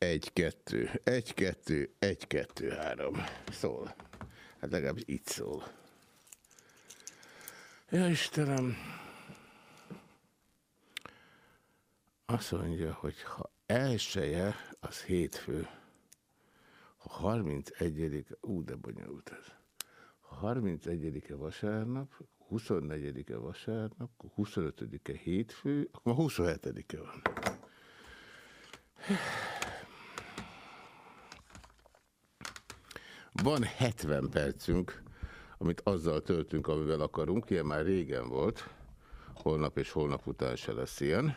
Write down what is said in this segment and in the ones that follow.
egy, kettő, egy, kettő, egy, kettő, három. Szól. Hát legalábbis így szól. Ja, Istenem. Azt mondja, hogy ha elsője, az hétfő. Ha 31 ú, de bonyolult ez. Ha 31-e vasárnap, 24-e vasárnap, 25-e hétfő, akkor 27-e van. Van 70 percünk, amit azzal töltünk, amivel akarunk. Ilyen már régen volt. Holnap és holnap után se lesz ilyen.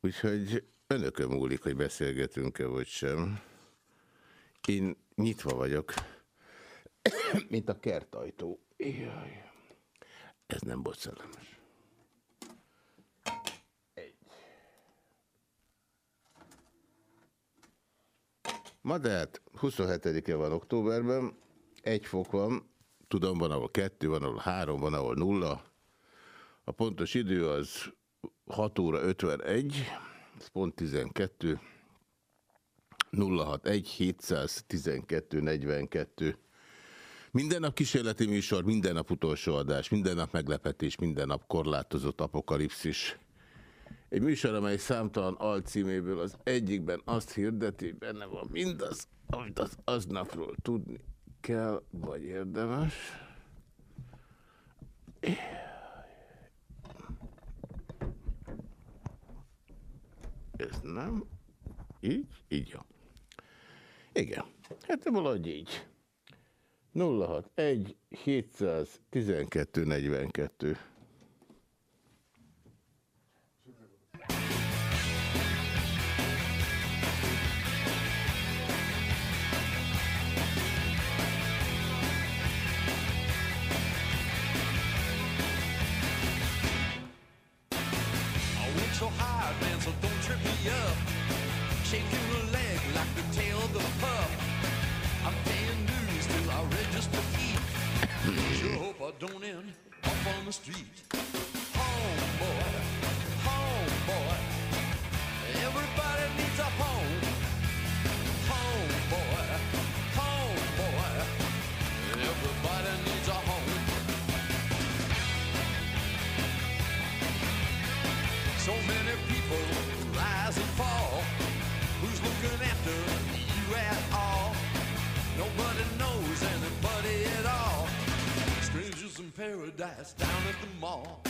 Úgyhogy önökön múlik, hogy beszélgetünk-e vagy sem. Én nyitva vagyok, mint a kertajtó. Jaj. Ez nem volt. Ma de hát 27-e van októberben, egy fok van, tudom, van ahol kettő, van ahol három, van ahol nulla. A pontos idő az 6 óra 51, ez pont 12, 061 712 42. Minden nap kísérleti műsor, minden nap utolsó adás, minden nap meglepetés, minden nap korlátozott apokalipszis. Egy műsor, amely számtalan alcíméből az egyikben azt hirdeti, benne van mindaz, amit az aznapról tudni kell, vagy érdemes. Ez nem. Így? Így jó. Igen. Hát valahogy így. 061 712 42 man, so don't trip me up. Shake your leg like the tail of a pup. I'm paying dues till I register feet. Sure hope I don't end up on the street. Home, boy, paradise down at the mall.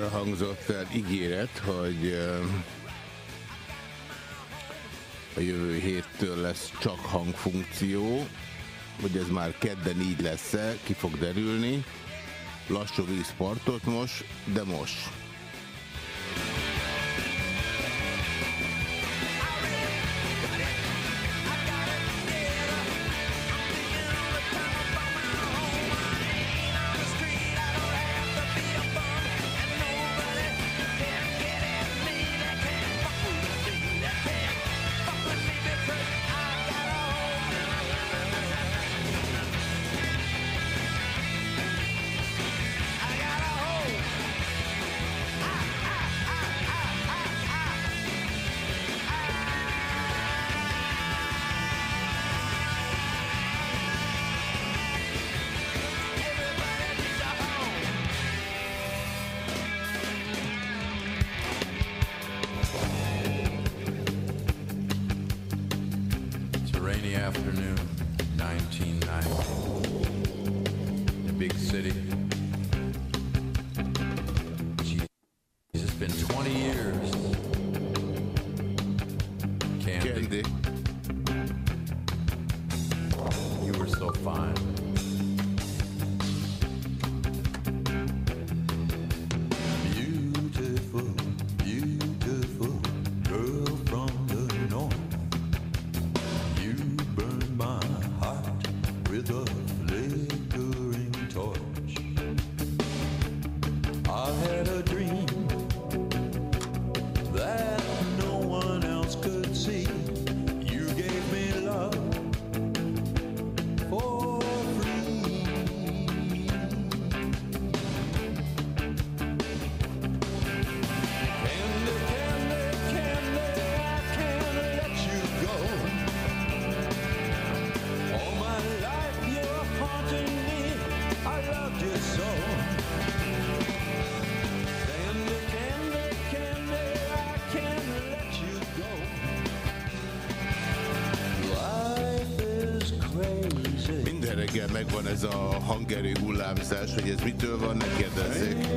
arra hangzott el ígéret, hogy eh, a jövő héttől lesz csak hangfunkció, hogy ez már kedden így lesz-e, ki fog derülni. Lassú vízpartot most, de most. 1990. The big city tekerő hullámzás, hogy ez mitől van, ne kérdezzék.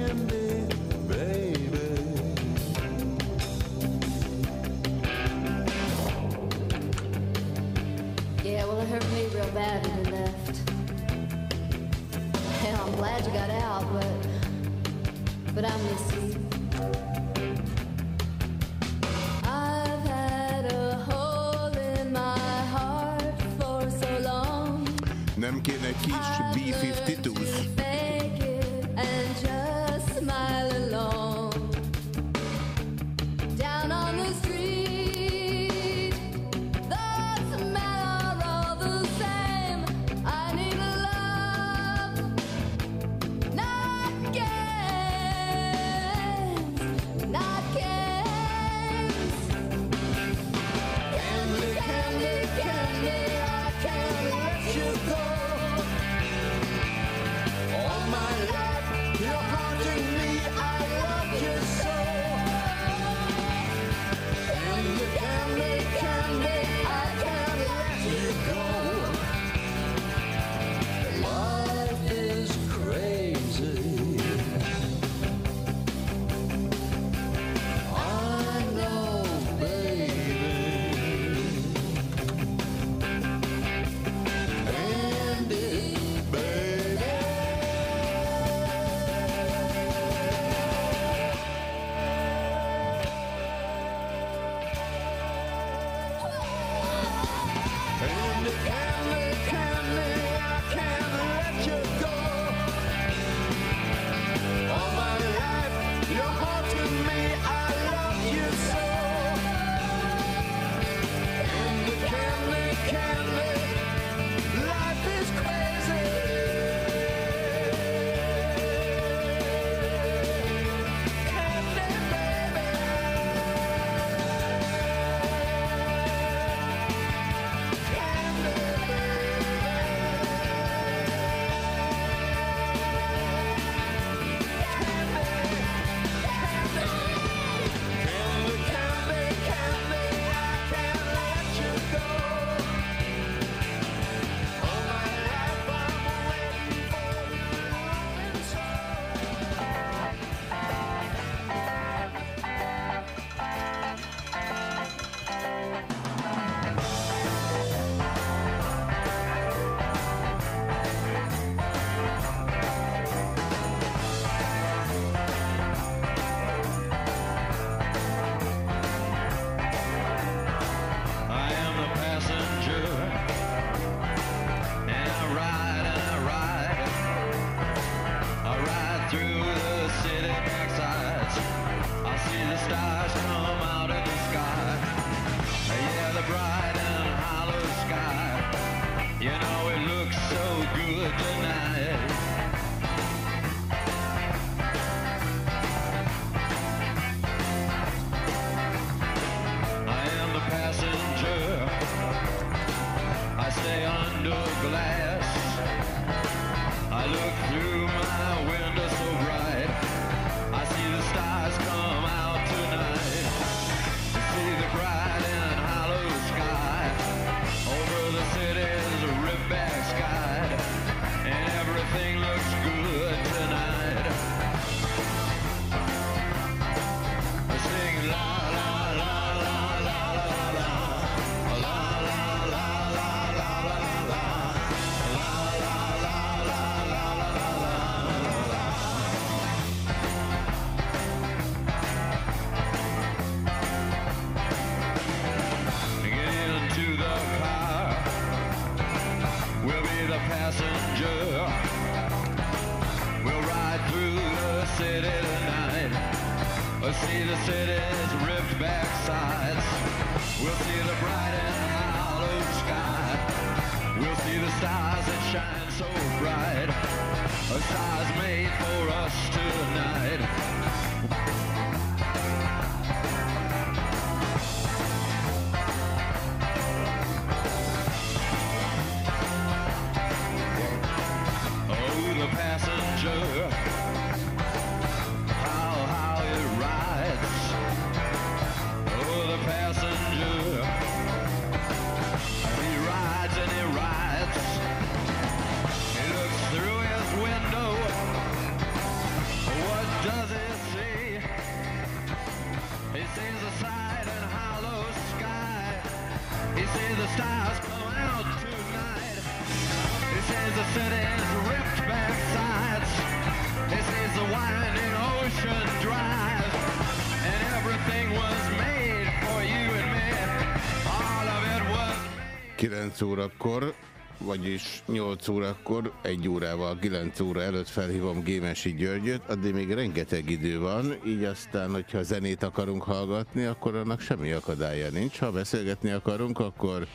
9 órakor, vagyis 8 órakor, egy órával 9 óra előtt felhívom Gémesi Györgyöt, addig még rengeteg idő van, így aztán, hogyha zenét akarunk hallgatni, akkor annak semmi akadálya nincs. Ha beszélgetni akarunk, akkor,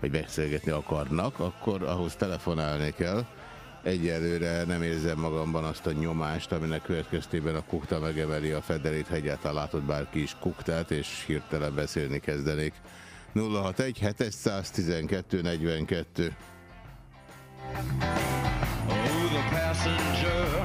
vagy beszélgetni akarnak, akkor ahhoz telefonálni kell. Egyelőre nem érzem magamban azt a nyomást, aminek következtében a kukta megemeli a fedelét, ha egyáltalán látott bárki is kuktát, és hirtelen beszélni kezdenék. 061 712 42 Oh, the passenger.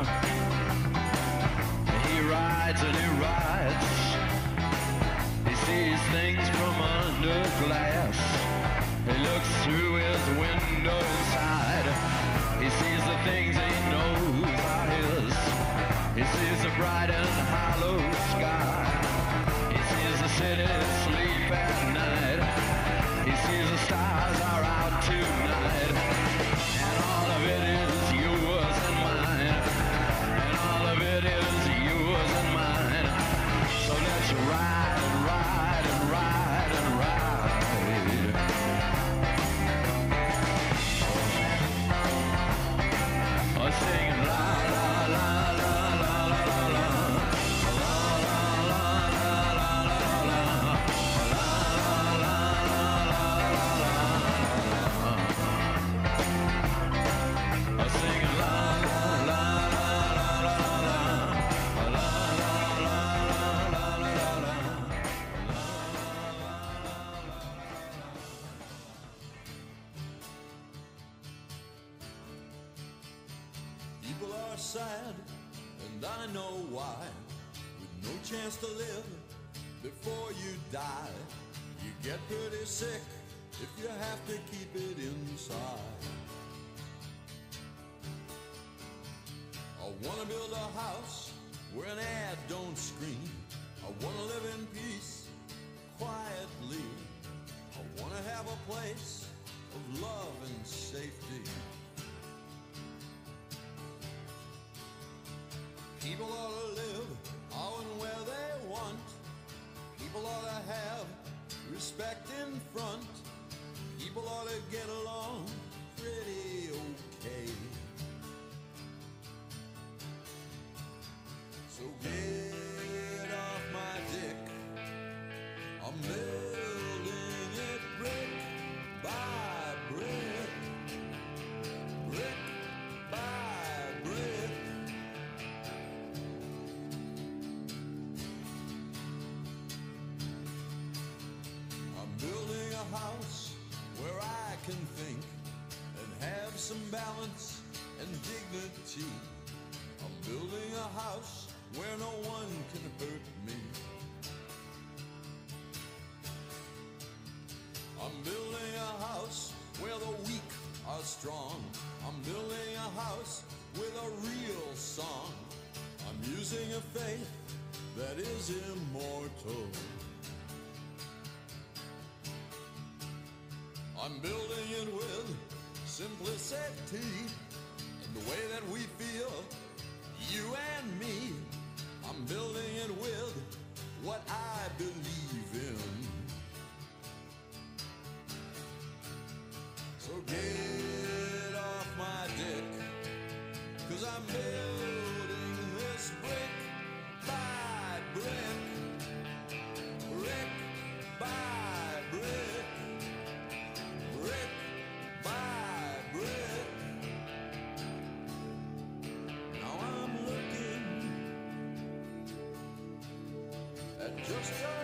To live before you die, you get pretty sick if you have to keep it inside. I wanna build a house where an ad don't scream. I wanna live in peace, quietly. I wanna have a place of love and safety. People ought to live how and where they want. People ought to have respect in front. People ought to get along pretty okay. So get off my dick. I'm building I'm building a house where no one can hurt me. I'm building a house where the weak are strong. I'm building a house with a real song. I'm using a faith that is immortal. I'm building it with simplicity the way that we feel, you and me. I'm building it with what I believe in. Just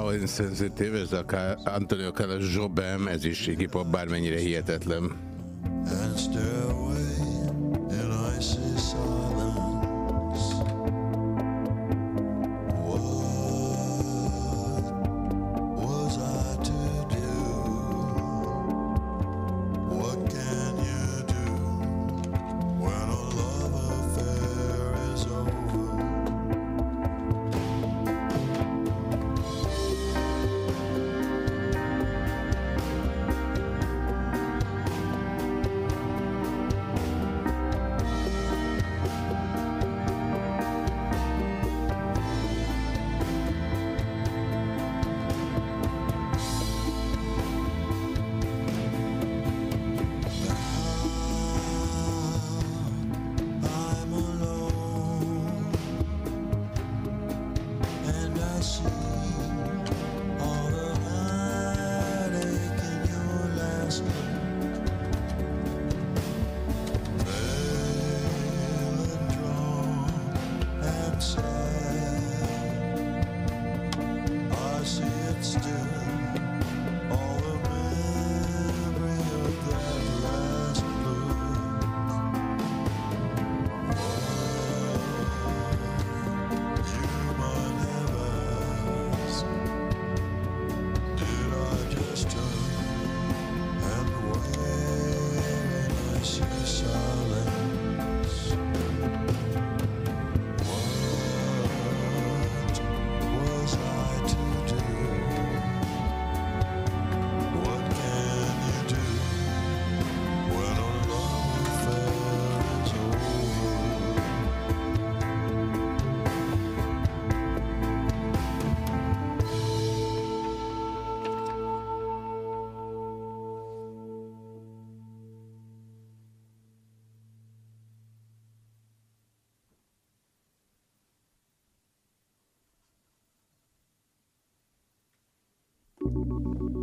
How insensitive, ez a Antonio Carlos Jobim, ez is Iggy Pop, bármennyire hihetetlen.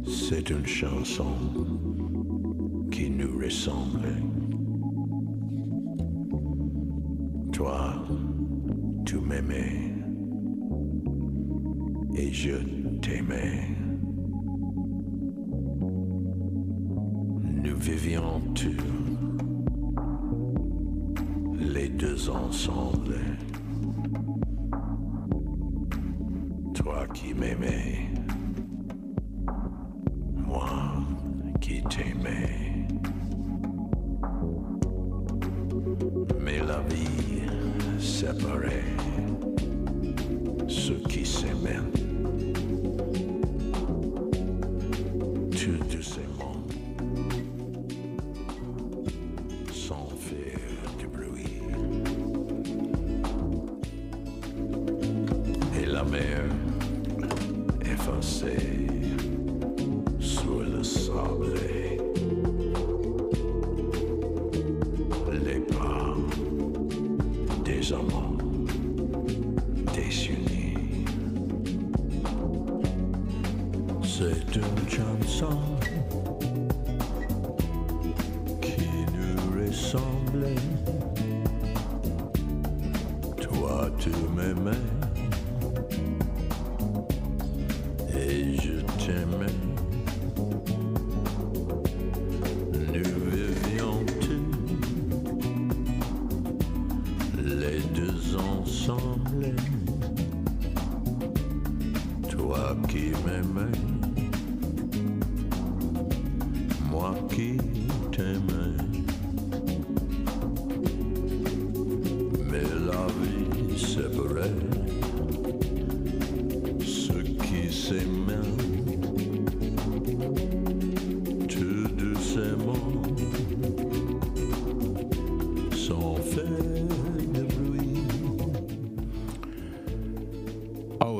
C'est une chanson qui nous ressemble. Toi, tu m'aimais et je t'aimais. Nous vivions tous les deux ensemble. Toi qui m'aimais,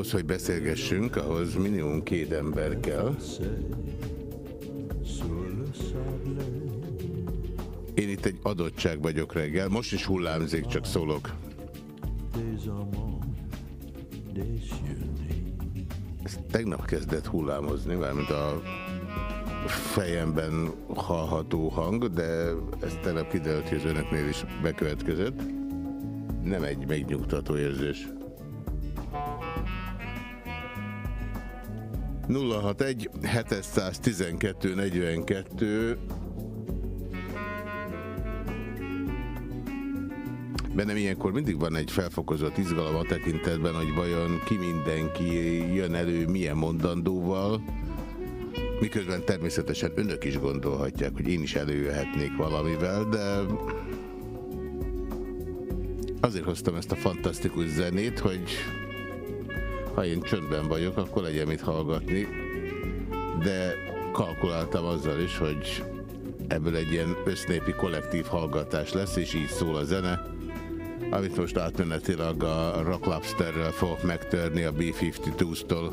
Ahhoz, hogy beszélgessünk, ahhoz minimum két ember kell. Én itt egy adottság vagyok reggel. Most is hullámzik, csak szólok. Ez tegnap kezdett hullámozni, mármint a fejemben hallható hang, de ez tegnap kiderült, hogy az önöknél is bekövetkezett. Nem egy megnyugtató érzés. 061 712 42 Bennem ilyenkor mindig van egy felfokozott izgalom a tekintetben, hogy vajon ki mindenki jön elő milyen mondandóval, miközben természetesen önök is gondolhatják, hogy én is előjöhetnék valamivel, de azért hoztam ezt a fantasztikus zenét, hogy ha én csöndben vagyok, akkor legyen mit hallgatni, de kalkuláltam azzal is, hogy ebből egy ilyen össznépi kollektív hallgatás lesz, és így szól a zene, amit most átmenetileg a Rock Lobsterrel fogok megtörni a B-52-től.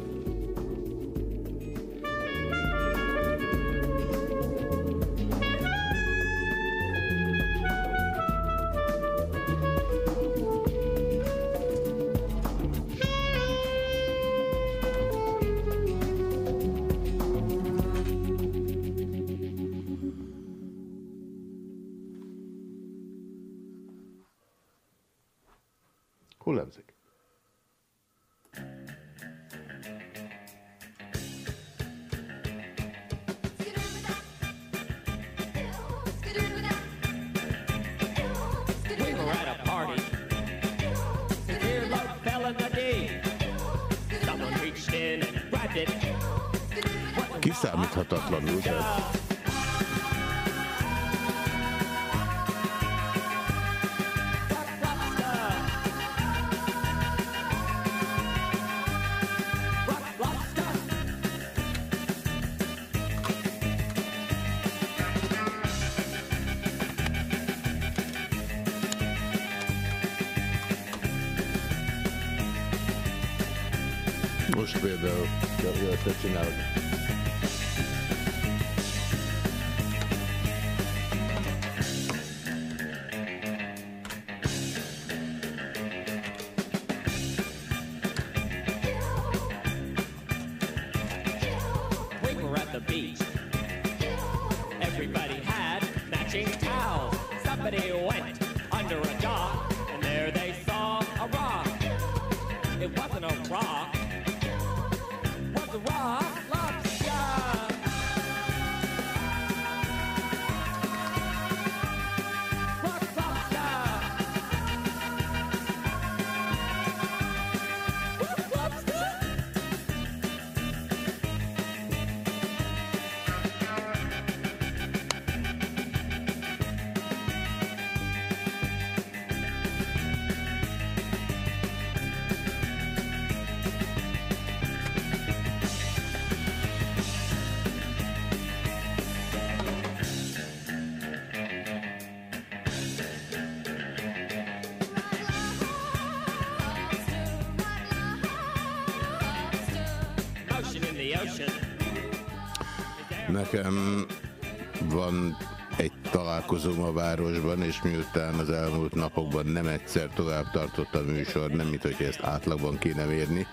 Napokban nem egyszer tovább tartott a műsor, nem mint hogy ezt átlagban kéne mérni,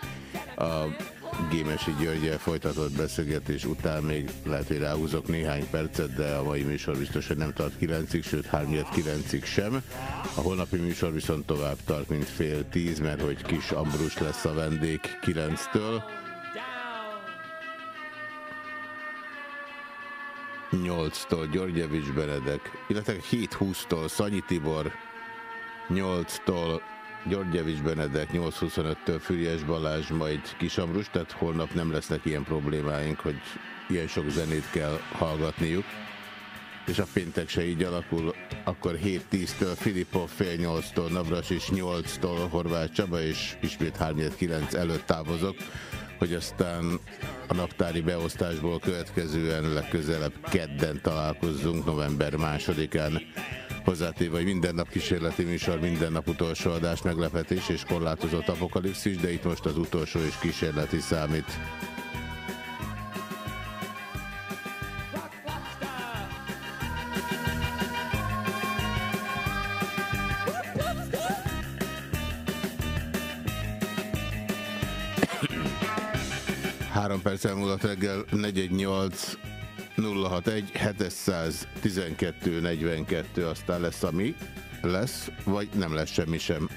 a Gémesi Györgyel folytatott beszélgetés után még lehet, hogy ráhúzok néhány percet, de a mai műsor biztos, hogy nem tart 9-ig, sőt 3-9-ig sem. A holnapi műsor viszont tovább tart, mint fél tíz, mert hogy Kis Ambrus lesz a vendég 9-től. 8-tól Györgyevics Benedek, illetve 7-20-tól Szanyi Tibor, 8-tól Györgyevics Benedek, 8-25-től Füriás Balázs, majd Kisamrus, tehát holnap nem lesznek ilyen problémáink, hogy ilyen sok zenét kell hallgatniuk. És a péntek se így alakul, akkor 7-10-től Filipov, fél 8-tól Navras és 8-tól Horváth Csaba, és ismét 3-9 előtt távozok hogy aztán a naptári beosztásból következően legközelebb kedden találkozzunk november másodikán. Hozzátéve, hogy minden nap kísérleti műsor, minden nap utolsó adás, meglepetés és korlátozott apokalipszis, de itt most az utolsó és kísérleti számít. Három perc elmúlott reggel 418 061 712 42, aztán lesz ami lesz, vagy nem lesz semmi sem.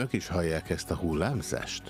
Önök is hallják ezt a hullámzást?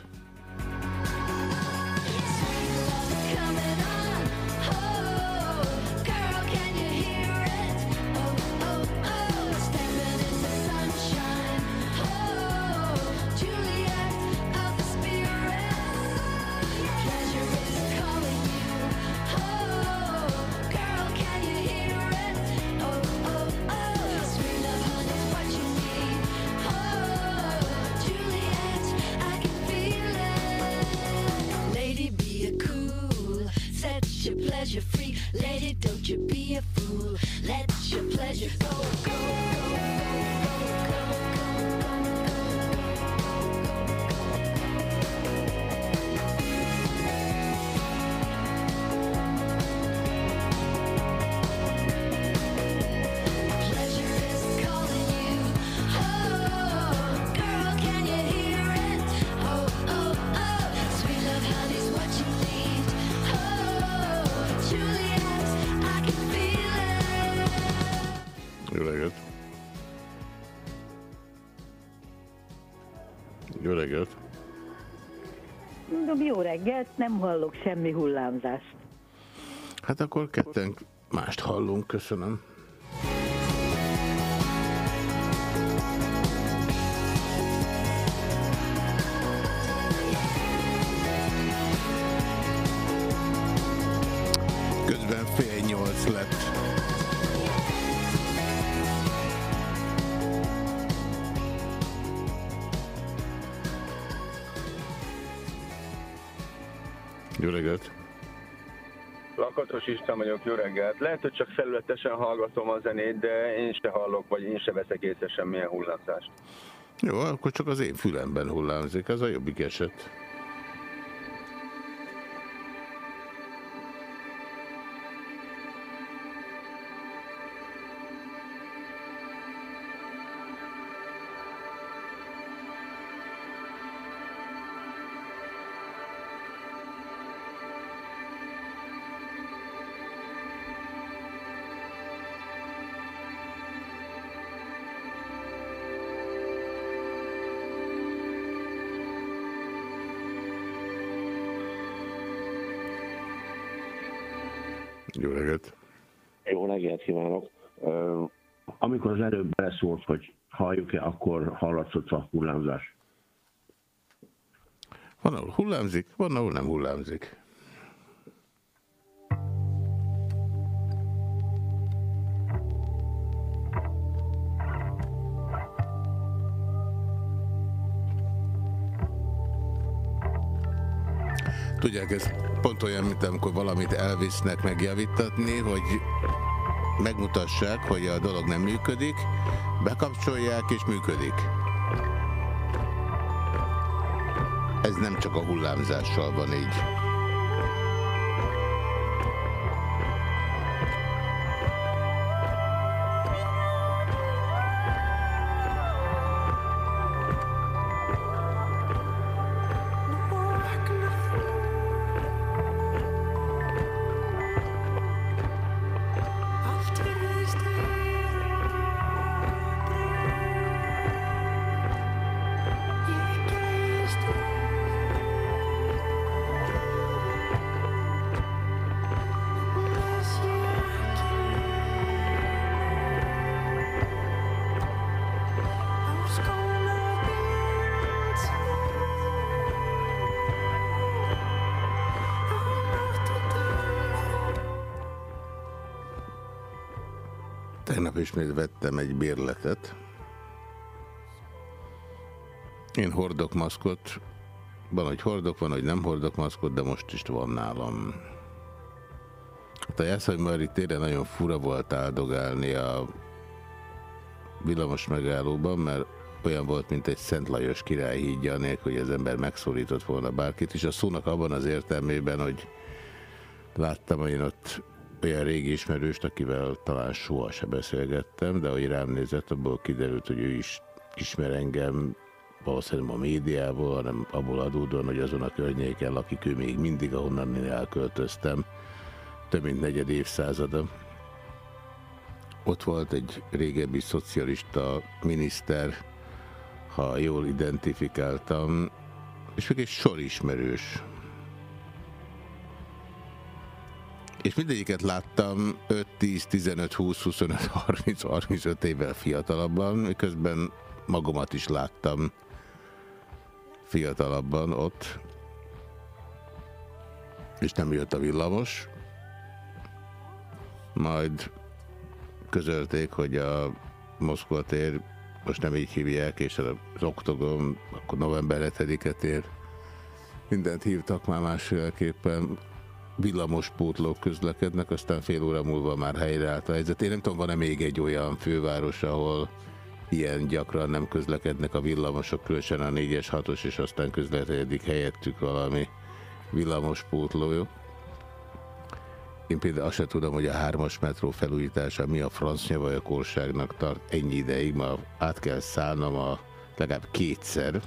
Reggelt, nem hallok semmi hullámzást. Hát akkor ketten mást hallunk, köszönöm. Jó reggelt! Lakatos István vagyok, jó reggelt. Lehet, hogy csak felületesen hallgatom a zenét, de én se hallok, vagy én se veszek észre semmilyen hullámzást. Jó, akkor csak az én fülemben hullámzik, ez a jobbik eset. Reggelt kívánok! Amikor az előbb beleszólt, hogy halljuk-e, akkor hallatszott a hullámzás. Van, ahol hullámzik, van, ahol nem hullámzik. Tudják, ez pont olyan, mint amikor valamit elvisznek megjavítatni, hogy megmutassák, hogy a dolog nem működik, bekapcsolják és működik. Ez nem csak a hullámzással van így. Ismét vettem egy bérletet. Én hordok maszkot. Van, hogy hordok, van, hogy nem hordok maszkot, de most is van nálam. Hát a Jászai téren nagyon fura volt áldogálni a villamos megállóban, mert olyan volt, mint egy Szent Lajos király hídja, nélkül, hogy az ember megszólított volna bárkit, és a szónak abban az értelmében, hogy láttam én ott olyan régi ismerőst, akivel talán soha se beszélgettem, de ahogy rám nézett, abból kiderült, hogy ő is ismer engem, valószínűleg a médiából, hanem abból adódóan, hogy azon a környéken lakik ő még mindig, ahonnan én elköltöztem, több mint negyed évszázada. Ott volt egy régebbi szocialista miniszter, ha jól identifikáltam, és még egy sor És mindegyiket láttam 5, 10, 15, 20, 25, 30, 35 évvel fiatalabban, miközben magamat is láttam fiatalabban ott, és nem jött a villamos. Majd közölték, hogy a Moszkva tér most nem így hívják, és az oktogon, akkor november 7-et ér. Mindent hívtak már másféleképpen. Villamospótlók közlekednek, aztán fél óra múlva már helyreállt a helyzet. Én nem tudom, van-e még egy olyan főváros, ahol ilyen gyakran nem közlekednek a villamosok, különösen a 4-es, 6-os, és aztán közlekedik helyettük valami villamospótló. Én például azt sem tudom, hogy a hármas metró felújítása mi a franc nyavajakorságnak tart ennyi ideig, ma át kell szállnom a legalább kétszer.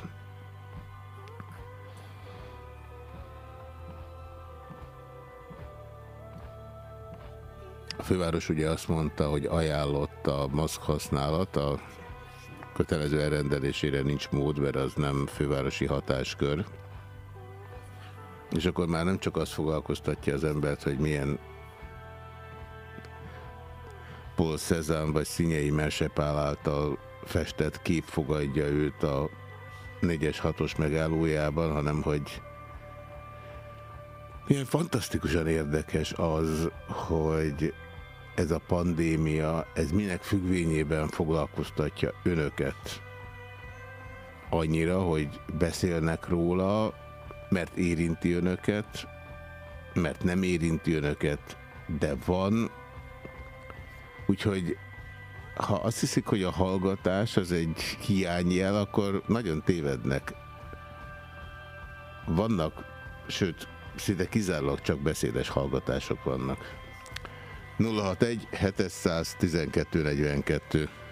A főváros ugye azt mondta, hogy ajánlott a maszk használat, a kötelező elrendelésére nincs mód, mert az nem fővárosi hatáskör. És akkor már nem csak azt foglalkoztatja az embert, hogy milyen Paul Cezanne vagy Szinyei Mesepál által festett kép fogadja őt a 4-es 6-os megállójában, hanem hogy milyen fantasztikusan érdekes az, hogy ez a pandémia, ez minek függvényében foglalkoztatja önöket annyira, hogy beszélnek róla, mert érinti önöket, mert nem érinti önöket, de van. Úgyhogy ha azt hiszik, hogy a hallgatás az egy hiányjel, akkor nagyon tévednek. Vannak, sőt, szinte kizárólag csak beszédes hallgatások vannak. 061 712 42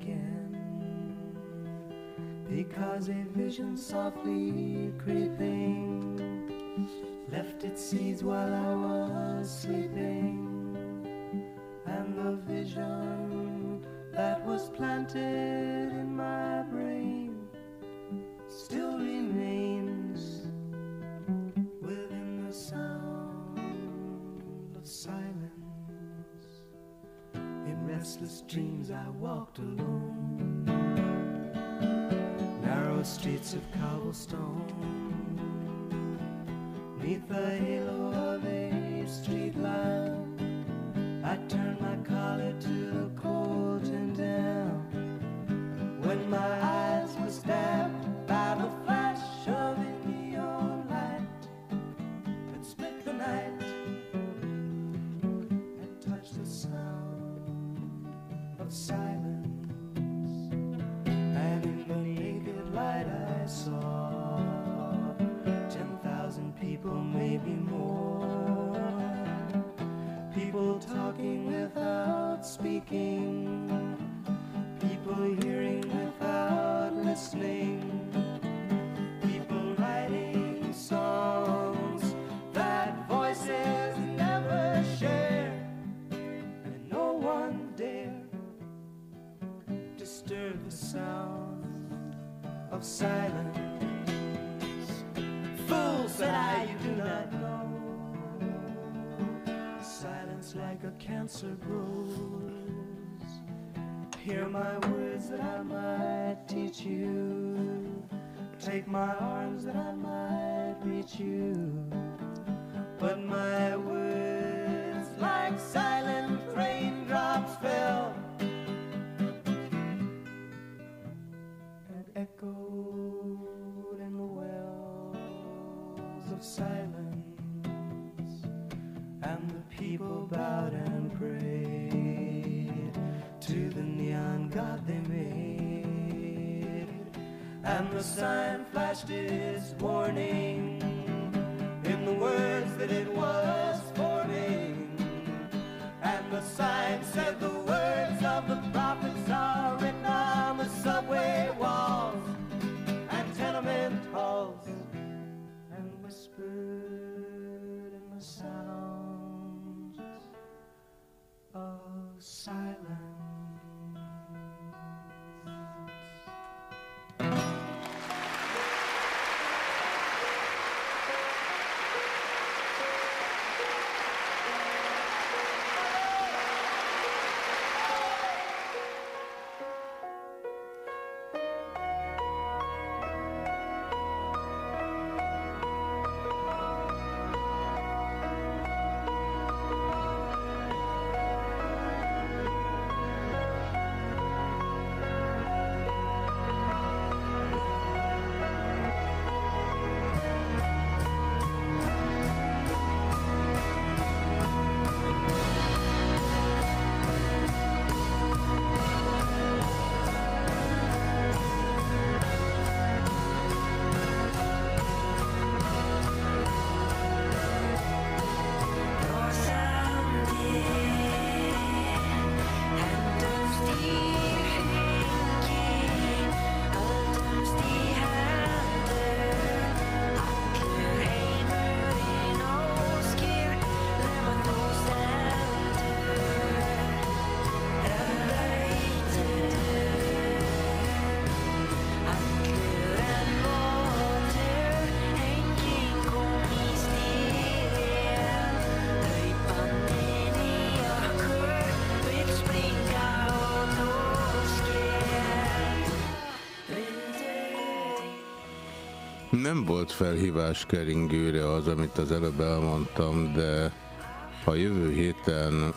again. Because a vision softly creeping left its seeds while I was sleeping. And the vision that was planted In restless dreams, I walked alone. Narrow streets of cobblestone. Neath the halo of a street lamp, cancer grows. Hear my words that I might teach you. Take my arms that I might Nem volt felhívás keringőre az, amit az előbb elmondtam, de ha jövő héten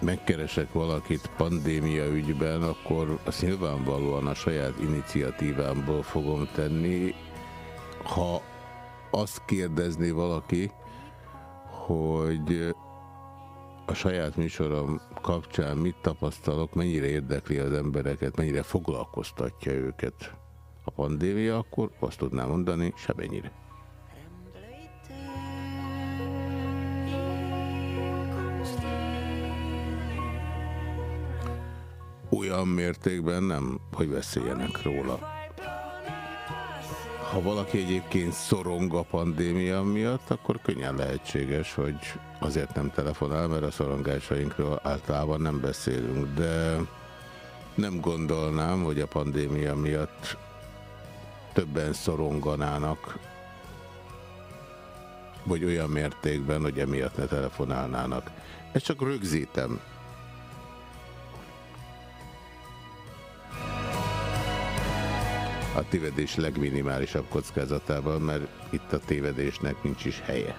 megkeresek valakit pandémia ügyben, akkor azt nyilvánvalóan a saját iniciatívámból fogom tenni. Ha azt kérdezni valaki, hogy a saját műsorom kapcsán mit tapasztalok, mennyire érdekli az embereket, mennyire foglalkoztatja őket a pandémia, akkor azt tudnám mondani, semennyire. Olyan mértékben nem, hogy beszéljenek róla. Ha valaki egyébként szorong a pandémia miatt, akkor könnyen lehetséges, hogy azért nem telefonál, mert a szorongásainkról általában nem beszélünk, de nem gondolnám, hogy a pandémia miatt többen szoronganának, vagy olyan mértékben, hogy emiatt ne telefonálnának. Ezt csak rögzítem. A tévedés legminimálisabb kockázatával, mert itt a tévedésnek nincs is helye.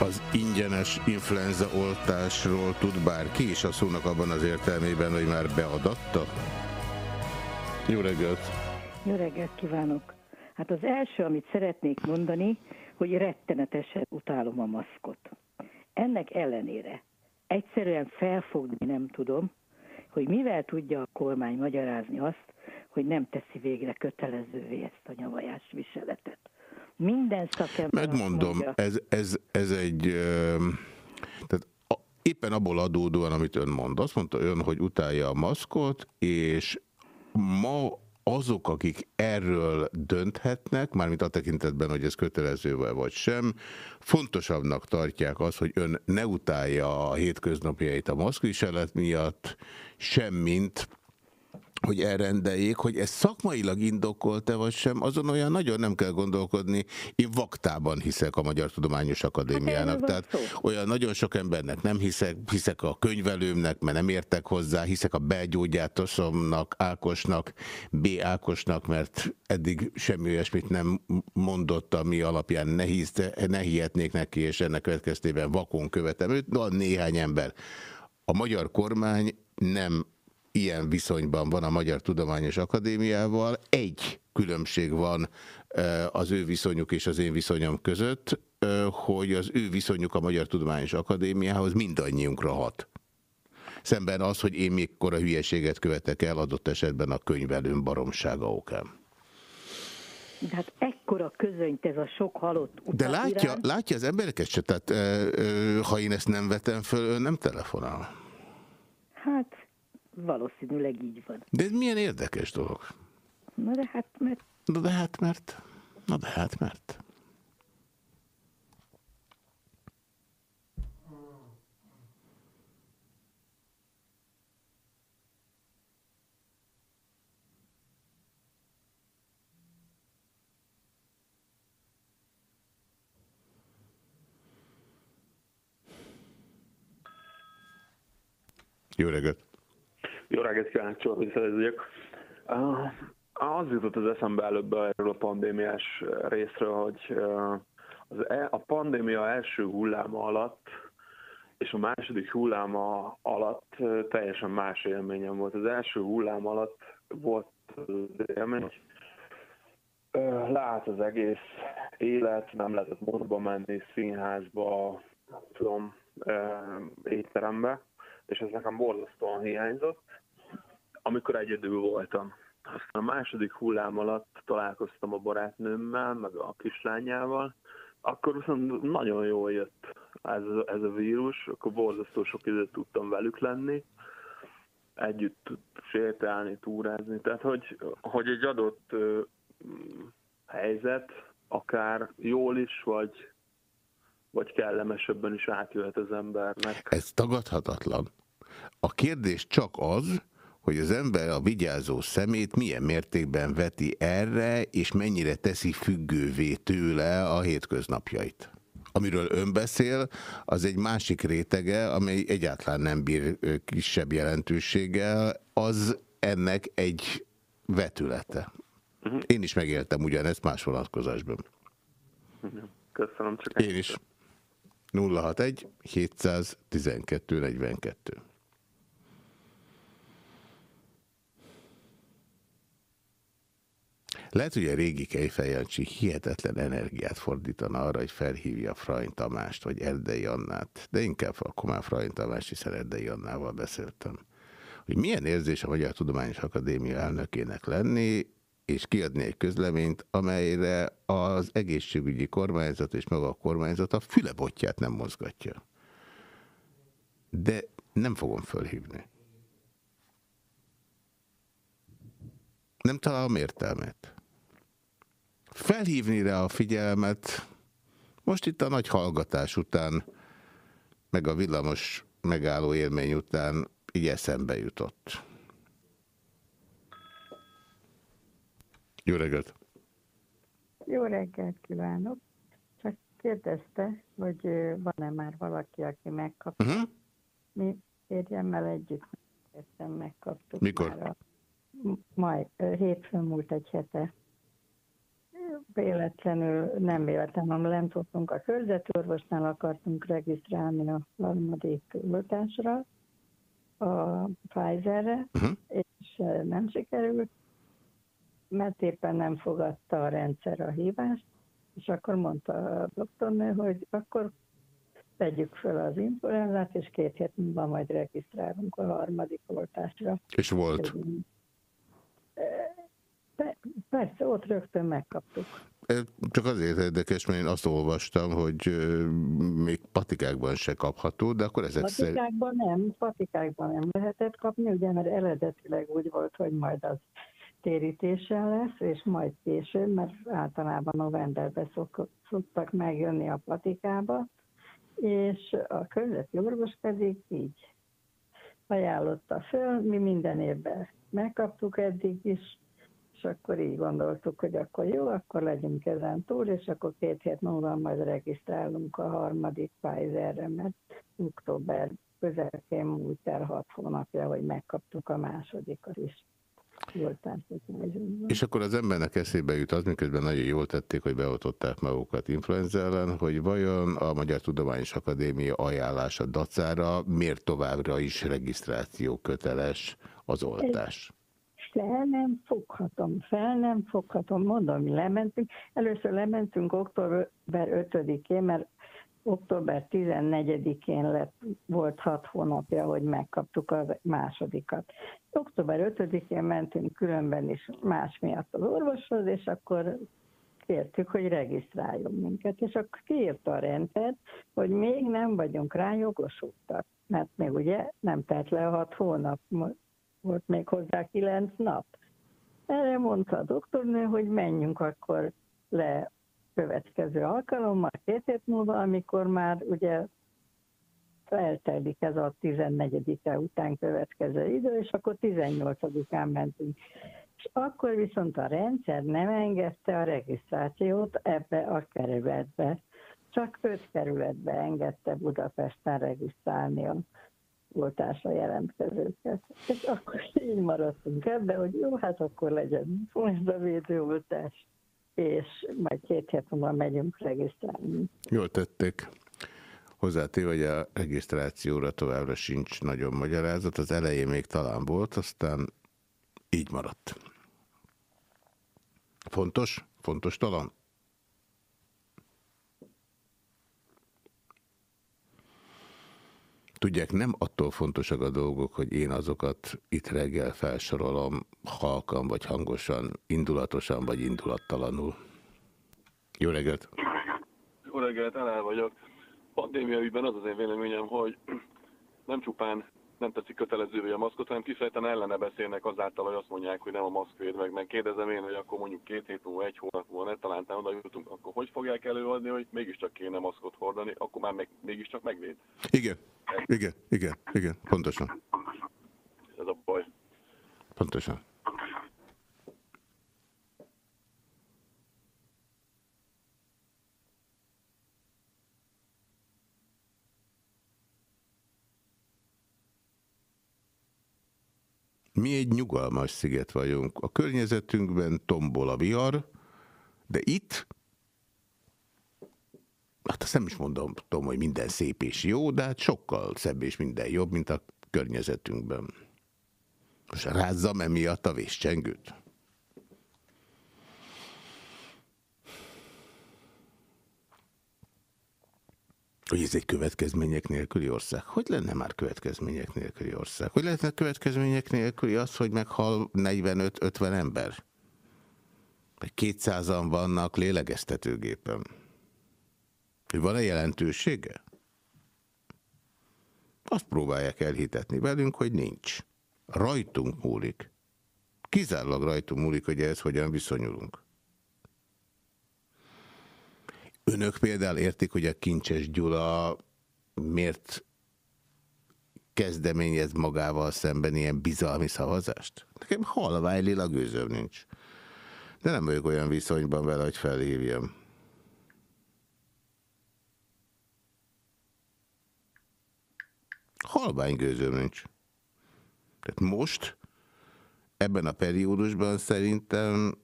Az ingyenes influenza oltásról tud bárki is a szónak abban az értelmében, hogy már beadatta? Jó reggelt! Jó reggelt kívánok! Hát az első, amit szeretnék mondani, hogy rettenetesen utálom a maszkot. Ennek ellenére egyszerűen felfogni nem tudom, hogy mivel tudja a kormány magyarázni azt, hogy nem teszi végre kötelezővé ezt a nyavajás viseletet. Minden szakember Megmondom, mondja, ez, ez, ez egy... Tehát a, éppen abból adódóan, amit ön mond. Azt mondta ön, hogy utálja a maszkot, és ma azok, akik erről dönthetnek, mármint a tekintetben, hogy ez kötelező vagy sem, fontosabbnak tartják az, hogy ön ne utálja a hétköznapjait a maszkviselet miatt, semmint hogy elrendeljék, hogy ez szakmailag indokolt-e vagy sem, azon olyan nagyon nem kell gondolkodni. Én vaktában hiszek a Magyar Tudományos Akadémiának. Hát Tehát olyan nagyon sok embernek nem hiszek, hiszek a könyvelőmnek, mert nem értek hozzá, hiszek a belgyógyátosomnak, Ákosnak, B. Ákosnak, mert eddig semmi olyasmit nem mondott, ami alapján ne, hisz, ne hihetnék neki, és ennek következtében vakon követem őt. Van néhány ember. A magyar kormány nem ilyen viszonyban van a Magyar Tudományos Akadémiával. Egy különbség van az ő viszonyuk és az én viszonyom között, hogy az ő viszonyuk a Magyar Tudományos Akadémiához mindannyiunkra hat. Szemben az, hogy én még a hülyeséget követek el adott esetben a könyvelőm baromsága okán. de hát ekkora közönyt ez a sok halott utat De látja, látja az embereket se, tehát eh, eh, ha én ezt nem vetem föl, ön nem telefonál. Hát valószínűleg így van. De ez milyen érdekes dolog. Na de hát, mert Na de hát mert, na de hát mert. Jó reggelt! Jó reggelt kívánok, Csorbi Szerez vagyok. Uh, az jutott az eszembe előbb erről a pandémiás részről, hogy uh, az e, a pandémia első hulláma alatt és a második hulláma alatt uh, teljesen más élményem volt. Az első hullám alatt volt az élmény, hogy uh, lát az egész élet, nem lehetett moziba menni, színházba, tudom, étterembe, és ez nekem borzasztóan hiányzott, amikor egyedül voltam. Aztán a második hullám alatt találkoztam a barátnőmmel, meg a kislányával, akkor viszont nagyon jól jött ez, ez a vírus, akkor borzasztó sok időt tudtam velük lenni, együtt sétálni, túrázni, tehát hogy, hogy egy adott ö, helyzet akár jól is, vagy, vagy kellemesebben is átjöhet az embernek. Ez tagadhatatlan. A kérdés csak az, hogy az ember a vigyázó szemét milyen mértékben veti erre, és mennyire teszi függővé tőle a hétköznapjait. Amiről ön beszél, az egy másik rétege, amely egyáltalán nem bír kisebb jelentőséggel, az ennek egy vetülete. Én is megéltem ugyanezt más vonatkozásban. Köszönöm, csak Én is. 061 712 42. Lehet, hogy a régi Kejfejancsi hihetetlen energiát fordítana arra, hogy felhívja Frany Tamást, vagy Erdei Annát, de inkább akkor már Frany Tamás, hiszen Erdei Annával beszéltem. Hogy milyen érzés a Magyar Tudományos Akadémia elnökének lenni, és kiadni egy közleményt, amelyre az egészségügyi kormányzat és maga a kormányzat a fülebotját nem mozgatja. De nem fogom fölhívni. Nem találom értelmet. Felhívni rá a figyelmet most itt a nagy hallgatás után, meg a villamos megálló élmény után így eszembe jutott. Jó reggelt! Jó reggelt kívánok! Csak kérdezte, hogy van-e már valaki, aki megkapta. Uh-huh. Mi férjemmel együtt értem, megkaptuk Mikor? már a, majd, hétfőn múlt egy hete. Véletlenül, nem véletlenül, hanem lent voltunk a körzetorvosnál, akartunk regisztrálni a harmadik oltásra, a Pfizerre, Mhm. és eh, nem sikerült, mert éppen nem fogadta a rendszer a hívást, és akkor mondta a doktornő, hogy akkor vegyük fel az influenzát, és két hét múlva majd regisztrálunk a harmadik oltásra. És volt. Pe- Persze, ott rögtön megkaptuk. Csak azért érdekes, mert én azt olvastam, hogy még patikákban se kapható, de akkor ezek szerint... Patikákban nem, patikákban nem lehetett kapni, ugye, mert eredetileg úgy volt, hogy majd az térítéssel lesz, és majd később, mert általában novemberben szok, szoktak megjönni a patikába, és a környezeti orvos pedig így ajánlotta föl, mi minden évben megkaptuk eddig is, és akkor így gondoltuk, hogy akkor jó, akkor legyünk ezen túl, és akkor két hét múlva majd regisztrálunk a harmadik Pfizerre, mert október közelkén múlt el hat hónapja, hogy megkaptuk a másodikat is. És akkor az embernek eszébe jut az, miközben nagyon jól tették, hogy beoltották magukat influenza ellen, hogy vajon a Magyar Tudományos Akadémia ajánlása dacára miért továbbra is regisztráció köteles az oltás? Fel nem foghatom, fel nem foghatom, mondom, mi lementünk. Először lementünk október 5-én, mert október 14-én lett, volt hat hónapja, hogy megkaptuk a másodikat. Október 5-én mentünk különben is más miatt az orvoshoz, és akkor kértük, hogy regisztráljon minket, és akkor kiírta a rendszer, hogy még nem vagyunk rá jogosultak, mert még ugye nem telt le a hat hónap, volt még hozzá kilenc nap. Erre mondta a doktornő, hogy menjünk akkor le következő alkalommal, két hét múlva, amikor már ugye eltelik ez a 14-e után következő idő, és akkor 18-án mentünk. És akkor viszont a rendszer nem engedte a regisztrációt ebbe a kerületbe. Csak öt kerületbe engedte Budapesten regisztrálni oltásra jelentkezőket. És akkor így maradtunk ebbe, hogy jó, hát akkor legyen influenza védőoltás, és majd két hét múlva megyünk regisztrálni. Jól tették. Hozzátéve, hogy a regisztrációra továbbra sincs nagyon magyarázat. Az elején még talán volt, aztán így maradt. Fontos? Fontos talán? Tudják, nem attól fontosak a dolgok, hogy én azokat itt reggel felsorolom halkan vagy hangosan, indulatosan vagy indulattalanul. Jó reggelt! Jó reggelt, Elál vagyok. Pandémia az az én véleményem, hogy nem csupán nem teszik kötelezővé a maszkot, hanem kifejezetten ellene beszélnek azáltal, hogy azt mondják, hogy nem a maszk véd meg. Meg kérdezem én, hogy akkor mondjuk két hét múlva, egy hónap múlva, ne talán oda jutunk, akkor hogy fogják előadni, hogy mégiscsak kéne maszkot hordani, akkor már meg, mégiscsak megvéd. Igen, igen, igen, igen, pontosan, Ez a baj. pontosan. Mi egy nyugalmas sziget vagyunk. A környezetünkben tombol a vihar, de itt, hát azt nem is mondom, tudom, hogy minden szép és jó, de hát sokkal szebb és minden jobb, mint a környezetünkben. Most rázzam emiatt a vészcsengőt. Hogy ez egy következmények nélküli ország? Hogy lenne már következmények nélküli ország? Hogy lehetne következmények nélküli az, hogy meghal 45-50 ember? Vagy 200-an vannak lélegeztetőgépen? Van-e jelentősége? Azt próbálják elhitetni velünk, hogy nincs. Rajtunk múlik. Kizárólag rajtunk múlik, hogy ehhez hogyan viszonyulunk. Önök például értik, hogy a Kincses Gyula miért kezdeményez magával szemben ilyen bizalmi szavazást? Nekem halvány lila gőzöm nincs. De nem vagyok olyan viszonyban vele, hogy felhívjam. Halvány gőzöm nincs. Tehát most, ebben a periódusban szerintem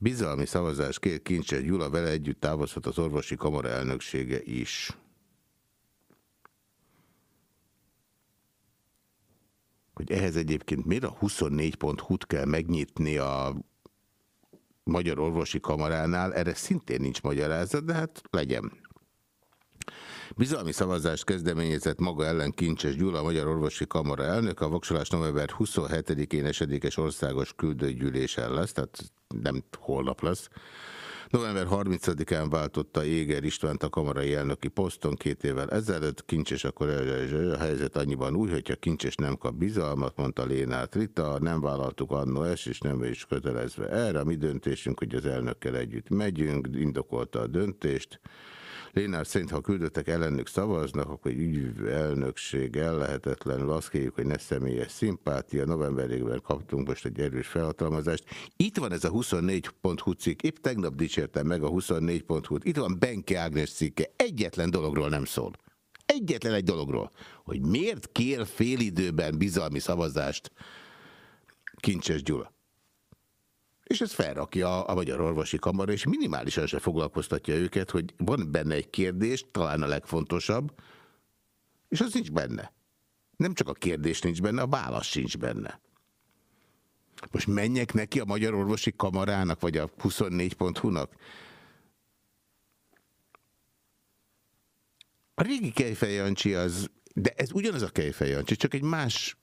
Bizalmi szavazás kér Kincses Gyula, vele együtt távozhat az orvosi kamara elnöksége is. Hogy ehhez egyébként miért a 24.hu-t kell megnyitni a Magyar Orvosi Kamaránál, erre szintén nincs magyarázat, de hát legyen. Bizalmi szavazást kezdeményezett maga ellen Kincses Gyula, a Magyar Orvosi Kamara elnök. A voksolás november 27-én esedékes országos küldőgyűlésen lesz, tehát nem holnap lesz. November 30-án váltotta Éger Istvánt a kamarai elnöki poszton két évvel ezelőtt. Kincses akkor a helyzet annyiban új, hogyha Kincses nem kap bizalmat, mondta Lénát Rita, nem vállaltuk annó ezt, és nem is kötelezve erre. A mi döntésünk, hogy az elnökkel együtt megyünk, indokolta a döntést. Lénár szerint, ha küldöttek ellenük szavaznak, akkor egy ügyvívő elnökség ellehetetlenül azt kérjük, hogy ne személyes szimpátia. Novemberében kaptunk most egy erős felhatalmazást. Itt van ez a 24.hu cikk, épp tegnap dicsértem meg a 24.hu-t. Itt van Benke Ágnes cikke, egyetlen dologról nem szól. Egyetlen egy dologról, hogy miért kér félidőben bizalmi szavazást Kincses Gyula. És ez felrakja a Magyar Orvosi Kamara, és minimálisan se foglalkoztatja őket, hogy van benne egy kérdés, talán a legfontosabb, és az nincs benne. Nem csak a kérdés nincs benne, a válasz sincs benne. Most menjek neki a Magyar Orvosi Kamarának, vagy a 24.hu-nak? A régi Kejfej Jancsi az, de ez ugyanaz a Kejfej Jancsi, csak egy más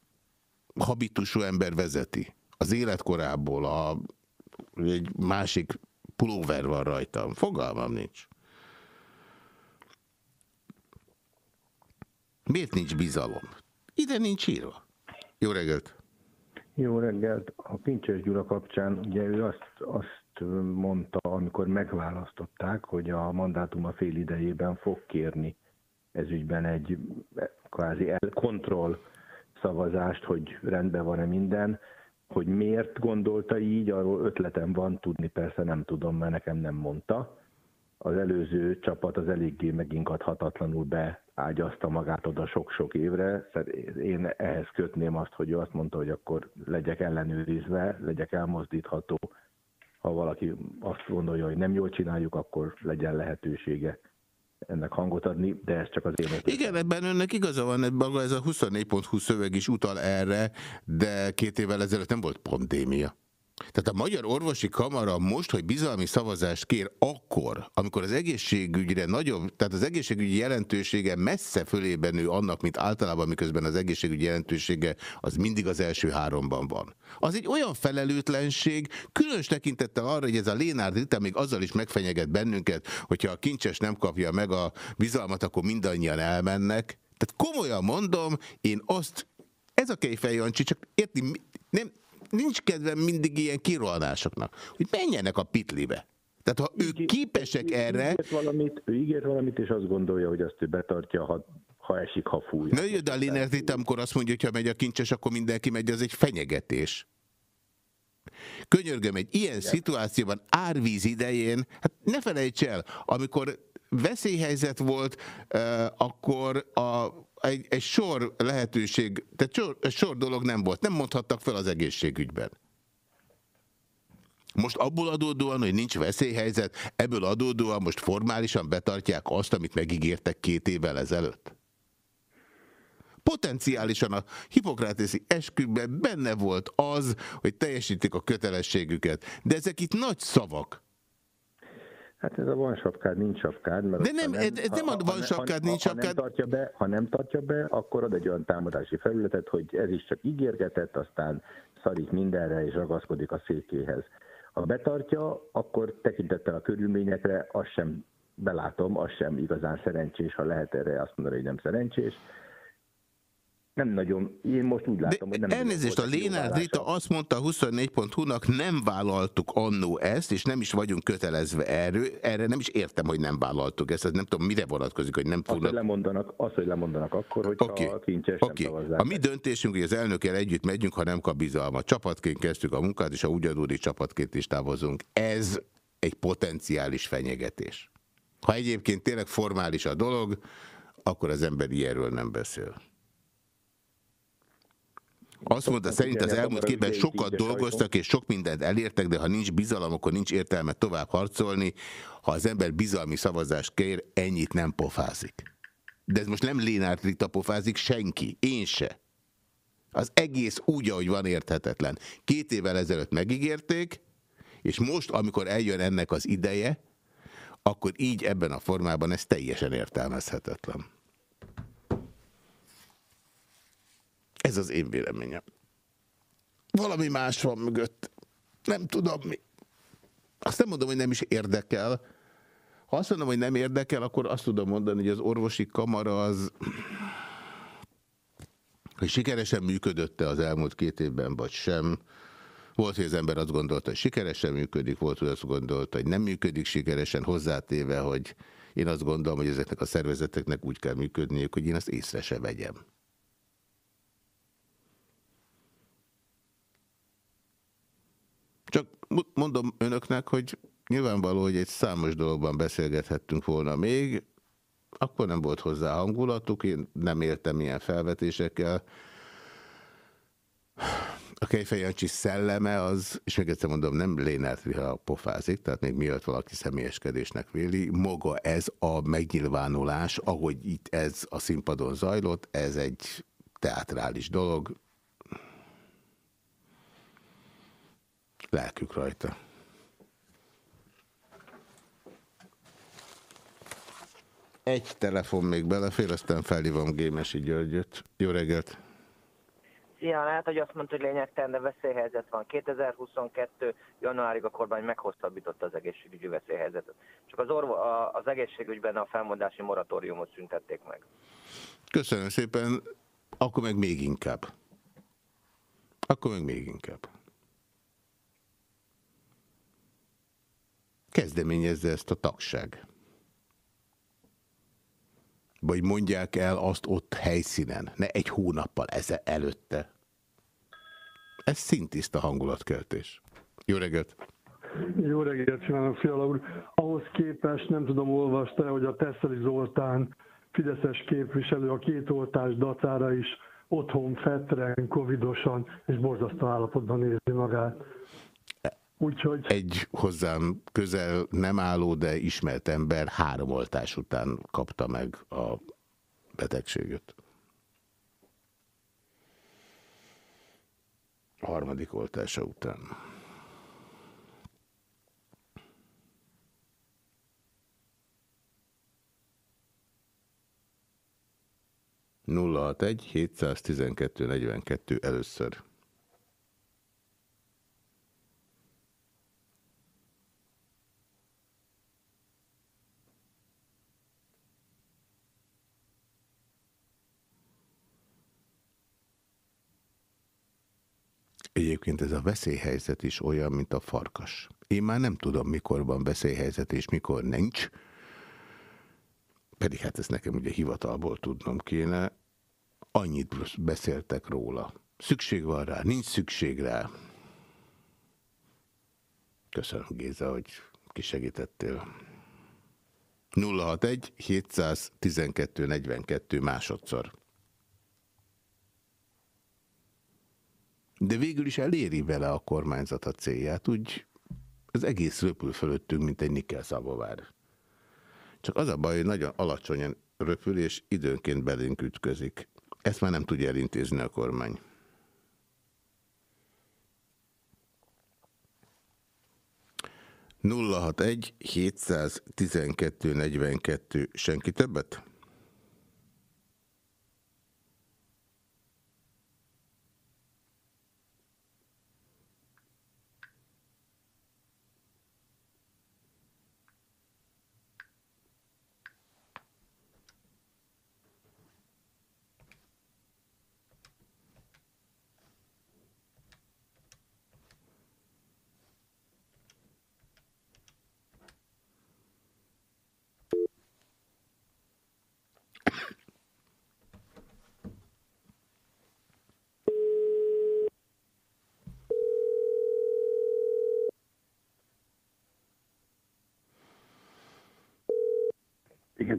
habitusú ember vezeti. Az életkorából, a egy másik pulóver van rajtam. Fogalmam nincs. Miért nincs bizalom? Ide nincs írva. Jó reggelt! Jó reggelt! A Pincses Gyula kapcsán ugye ő azt, azt mondta, amikor megválasztották, hogy a mandátuma fél idejében fog kérni ezügyben egy kvázi kontroll szavazást, hogy rendben van-e minden. Hogy miért gondolta így, arról ötletem van, tudni persze nem tudom, mert nekem nem mondta. Az előző csapat az eléggé meginkadhatatlanul beágyazta magát oda sok-sok évre. Én ehhez kötném azt, hogy ő azt mondta, hogy akkor legyek ellenőrizve, legyek elmozdítható. Ha valaki azt gondolja, hogy nem jól csináljuk, akkor legyen lehetősége ennek hangot adni, de ez csak az én. Igen, ebben önnek igaza van, maga ez a 24.20 szöveg is utal erre, de két évvel ezelőtt nem volt pandémia. Tehát a Magyar Orvosi Kamara most, hogy bizalmi szavazást kér akkor, amikor az egészségügyre nagyobb, tehát az egészségügyi jelentősége messze fölében nő annak, mint általában, miközben az egészségügyi jelentősége az mindig az első háromban van. Az egy olyan felelőtlenség, különös tekintettel arra, hogy ez a Lénárd Rita még azzal is megfenyeget bennünket, hogyha a kincses nem kapja meg a bizalmat, akkor mindannyian elmennek. Tehát komolyan mondom, én azt, ez a Kejfej Jancsi, csak érti, nem, nincs kedvem mindig ilyen kirohanásoknak, hogy menjenek a pitlibe. Tehát ha ők képesek ő, erre... Ígért, valamit, ő ígért valamit, és azt gondolja, hogy azt ő betartja, ha, ha esik, ha fúj. Na jö, de a Linertit, amikor azt mondja, hogy ha megy a kincses, akkor mindenki megy, az egy fenyegetés. Könyörgöm, egy ilyen Igen. szituációban árvíz idején, hát ne felejts el, amikor veszélyhelyzet volt, uh, akkor a, egy, egy sor lehetőség, tehát sor, egy sor dolog nem volt. Nem mondhattak fel az egészségügyben. Most abból adódóan, hogy nincs veszélyhelyzet, ebből adódóan most formálisan betartják azt, amit megígértek két évvel ezelőtt? Potenciálisan a hipokrátészi esküvben benne volt az, hogy teljesítik a kötelességüket. De ezek itt nagy szavak. Hát ez a van sapkád, nincs sapkád. Mert De nem, ez, ez nem a van sapkád, nincs ha, ha, sapkád. nem tartja be, ha nem tartja be, akkor ad egy olyan támadási felületet, hogy ez is csak ígérgetett, aztán szarik mindenre és ragaszkodik a székéhez. Ha betartja, akkor tekintettel a körülményekre, az sem belátom, az sem igazán szerencsés, ha lehet erre azt mondani, hogy nem szerencsés. Nem nagyon, én most úgy látom, hogy nem Elnézést, a Lénárd Rita azt mondta a 24.hu-nak, nem vállaltuk annó ezt, és nem is vagyunk kötelezve erről. Erre nem is értem, hogy nem vállaltuk ezt. Ez nem tudom, mire vonatkozik, hogy nem Az, hogy fognak. lemondanak, az, hogy lemondanak akkor, hogyha okay. kincses Oké. nem szavazzák. A mi döntésünk, hogy az elnökkel együtt megyünk, ha nem kap bizalmat. Csapatként kezdtük a munkát, és ha úgy adódik, csapatként is távozunk. Ez egy potenciális fenyegetés. Ha egyébként tényleg formális a dolog, akkor az ember ilyenről nem beszél. Azt mondta, szerint az elmúlt képben sokat dolgoztak, és sok mindent elértek, de ha nincs bizalom, akkor nincs értelme tovább harcolni. Ha az ember bizalmi szavazást kér, ennyit nem pofázik. De ez most nem Lénárt Rita pofázik, senki, én se. Az egész úgy, ahogy van érthetetlen. Két évvel ezelőtt megígérték, és most, amikor eljön ennek az ideje, akkor így ebben a formában ez teljesen értelmezhetetlen. Ez az én véleményem. Valami más van mögött. Nem tudom mi. Azt nem mondom, hogy nem is érdekel. Ha azt mondom, hogy nem érdekel, akkor azt tudom mondani, hogy az orvosi kamara az hogy sikeresen működötte az elmúlt két évben, vagy sem. Volt, hogy az ember azt gondolta, hogy sikeresen működik, volt, hogy azt gondolta, hogy nem működik sikeresen, hozzátéve, hogy én azt gondolom, hogy ezeknek a szervezeteknek úgy kell működniük, hogy én azt észre se vegyem. Csak mondom önöknek, hogy nyilvánvaló, hogy egy számos dologban beszélgethettünk volna még, akkor nem volt hozzá hangulatuk, én nem éltem ilyen felvetésekkel. A Kejfejancsi szelleme az, és még egyszer mondom, nem Lénert Riha pofázik, tehát még mielőtt valaki személyeskedésnek véli, maga ez a megnyilvánulás, ahogy itt ez a színpadon zajlott, ez egy teátrális dolog. Lelkük rajta. Egy telefon még belefér, aztán felhívom Gémesi Györgyöt. Jó reggelt! Szia, lehet, hogy azt mondta, hogy lényegtelen, de veszélyhelyzet van. 2022. januárig a kormány meghosszabbította az egészségügyi veszélyhelyzetet. Csak az, orvo, a, az egészségügyben a felmondási moratóriumot szüntették meg. Köszönöm szépen, akkor meg még inkább. Akkor meg még inkább. Kezdeményezze ezt a tagság. Vagy mondják el azt ott helyszínen, ne egy hónappal eze előtte. Ez szintiszta hangulatkeltés. Jó reggelt! Jó reggelt kívánok, Fiala úr! Ahhoz képest nem tudom, olvasta hogy a Tesszeli Zoltán Fideszes képviselő a két oltás dacára is otthon fetren, covidosan és borzasztó állapotban érzi magát. Úgyhogy... Egy hozzám közel nem álló, de ismert ember három oltás után kapta meg a betegséget. A harmadik oltása után. Nulla egy 712 42 először. Egyébként ez a veszélyhelyzet is olyan, mint a farkas. Én már nem tudom, mikor van veszélyhelyzet és mikor nincs. Pedig hát ezt nekem ugye hivatalból tudnom kéne. Annyit beszéltek róla. Szükség van rá, nincs szükség rá. Köszönöm, Géza, hogy kisegítettél. 061 712 42 másodszor. De végül is eléri vele a kormányzat a célját, úgy az egész röpül fölöttünk, mint egy nikkel szabovár. Csak az a baj, hogy nagyon alacsonyan röpül, és időnként belénk ütközik. Ezt már nem tudja elintézni a kormány. nulla hat egy 712 42 senki többet?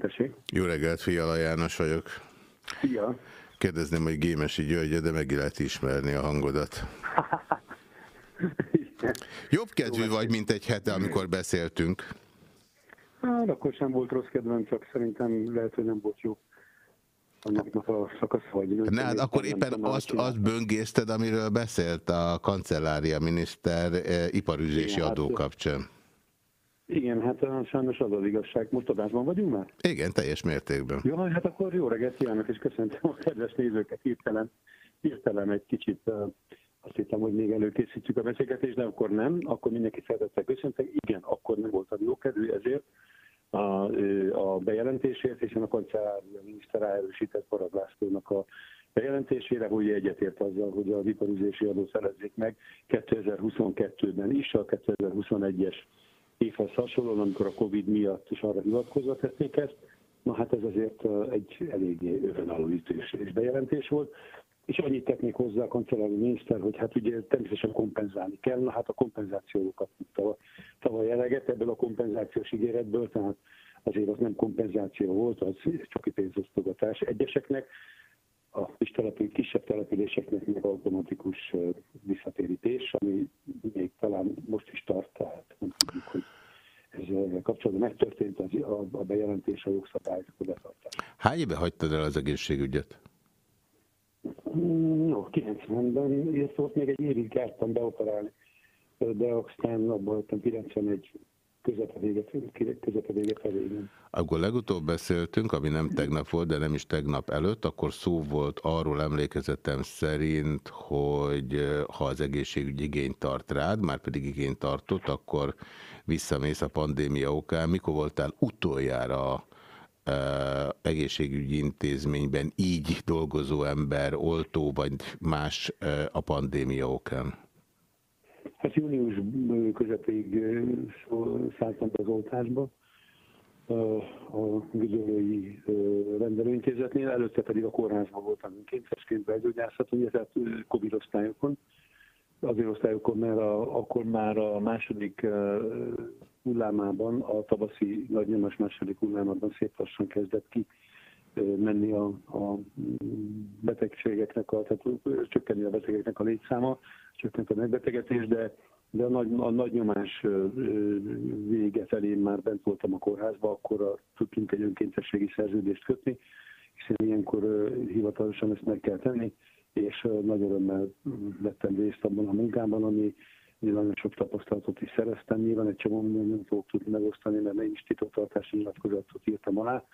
Tessék. Jó reggelt, Fiala János vagyok. Szia. kérdezném, hogy Gémesi György, de meg lehet ismerni a hangodat. Jobb kedvű vagy, mint egy hete, amikor beszéltünk. Hát akkor sem volt rossz kedvem, csak szerintem lehet, hogy nem volt jó a napnak a szakasz, vagy... Ne, hát akkor éppen azt, csináltam. azt böngészted, amiről beszélt a kancellária miniszter eh, iparüzési hát- adó kapcsán. Igen, hát sajnos az az igazság. Most adásban vagyunk már? Igen, teljes mértékben. Jó, hát akkor jó reggelt kívánok, és köszöntöm a kedves nézőket. Hirtelen, hirtelen egy kicsit azt hittem, hogy még előkészítjük a beszélgetést, de akkor nem. Akkor mindenki szeretettel köszöntek. Igen, akkor nem voltam jó kedvű, ezért a, a bejelentésért, hiszen a kancellária miniszter ráerősített Parag Lászlónak a bejelentésére, hogy egyetért azzal, hogy az iparüzési adót szerezzék meg 2022-ben is, a 2021-es évhez hasonlóan, amikor a Covid miatt is arra hivatkozva tették ezt. Na hát ez azért egy eléggé önálló ütés és bejelentés volt. És annyit tetnék hozzá a kancellári miniszter, hogy hát ugye természetesen kompenzálni kell, na hát a kompenzációkat tavaly, tavaly eleget ebből a kompenzációs ígéretből, tehát azért az nem kompenzáció volt, az csak pénzosztogatás egyeseknek, a kis települ, kisebb településeknek meg automatikus visszatérítés, ami még talán most is tart, tehát nem tudjuk, hogy ezzel kapcsolatban megtörtént az, a, a bejelentés, a jogszabályok a betartás. Hány éve hagytad el az egészségügyet? Jó, 90-ben írt volt, még egy évig jártam beoperálni, de aztán abban voltam 91 közepe véget, közepe. Akkor legutóbb beszéltünk, ami nem tegnap volt, de nem is tegnap előtt, akkor szó volt arról emlékezetem szerint, hogy eh, ha az egészségügy igényt tart rád, már pedig igényt tartott, akkor visszamész a pandémia okán. Mikor voltál utoljára eh, egészségügyi intézményben így dolgozó ember, oltó vagy más eh, a pandémia okán? Hát június közepéig szálltam be az oltásba a Gödöllői rendelőintézetnél, előtte pedig a kórházban voltam önkéntesként belgyógyászaton, ö, Covid osztályokon. Azért osztályokon, mert a, akkor már a második hullámában, a tavaszi nagynyomás második hullámában szép lassan kezdett ki menni a, a betegségeknek, a, tehát csökkenni a betegeknek a létszáma, csökkent a megbetegetés, de, de a nagy, a nagy nyomás vége felé már bent voltam a kórházba, akkor a, tudtunk egy önkéntességi szerződést kötni, hiszen ilyenkor hivatalosan ezt meg kell tenni, és nagy örömmel vettem részt abban a munkában, ami nagyon sok tapasztalatot is szereztem. Nyilván egy csomó mindent nem fogok tudni megosztani, mert én is titoktartási nyilatkozatot írtam alá,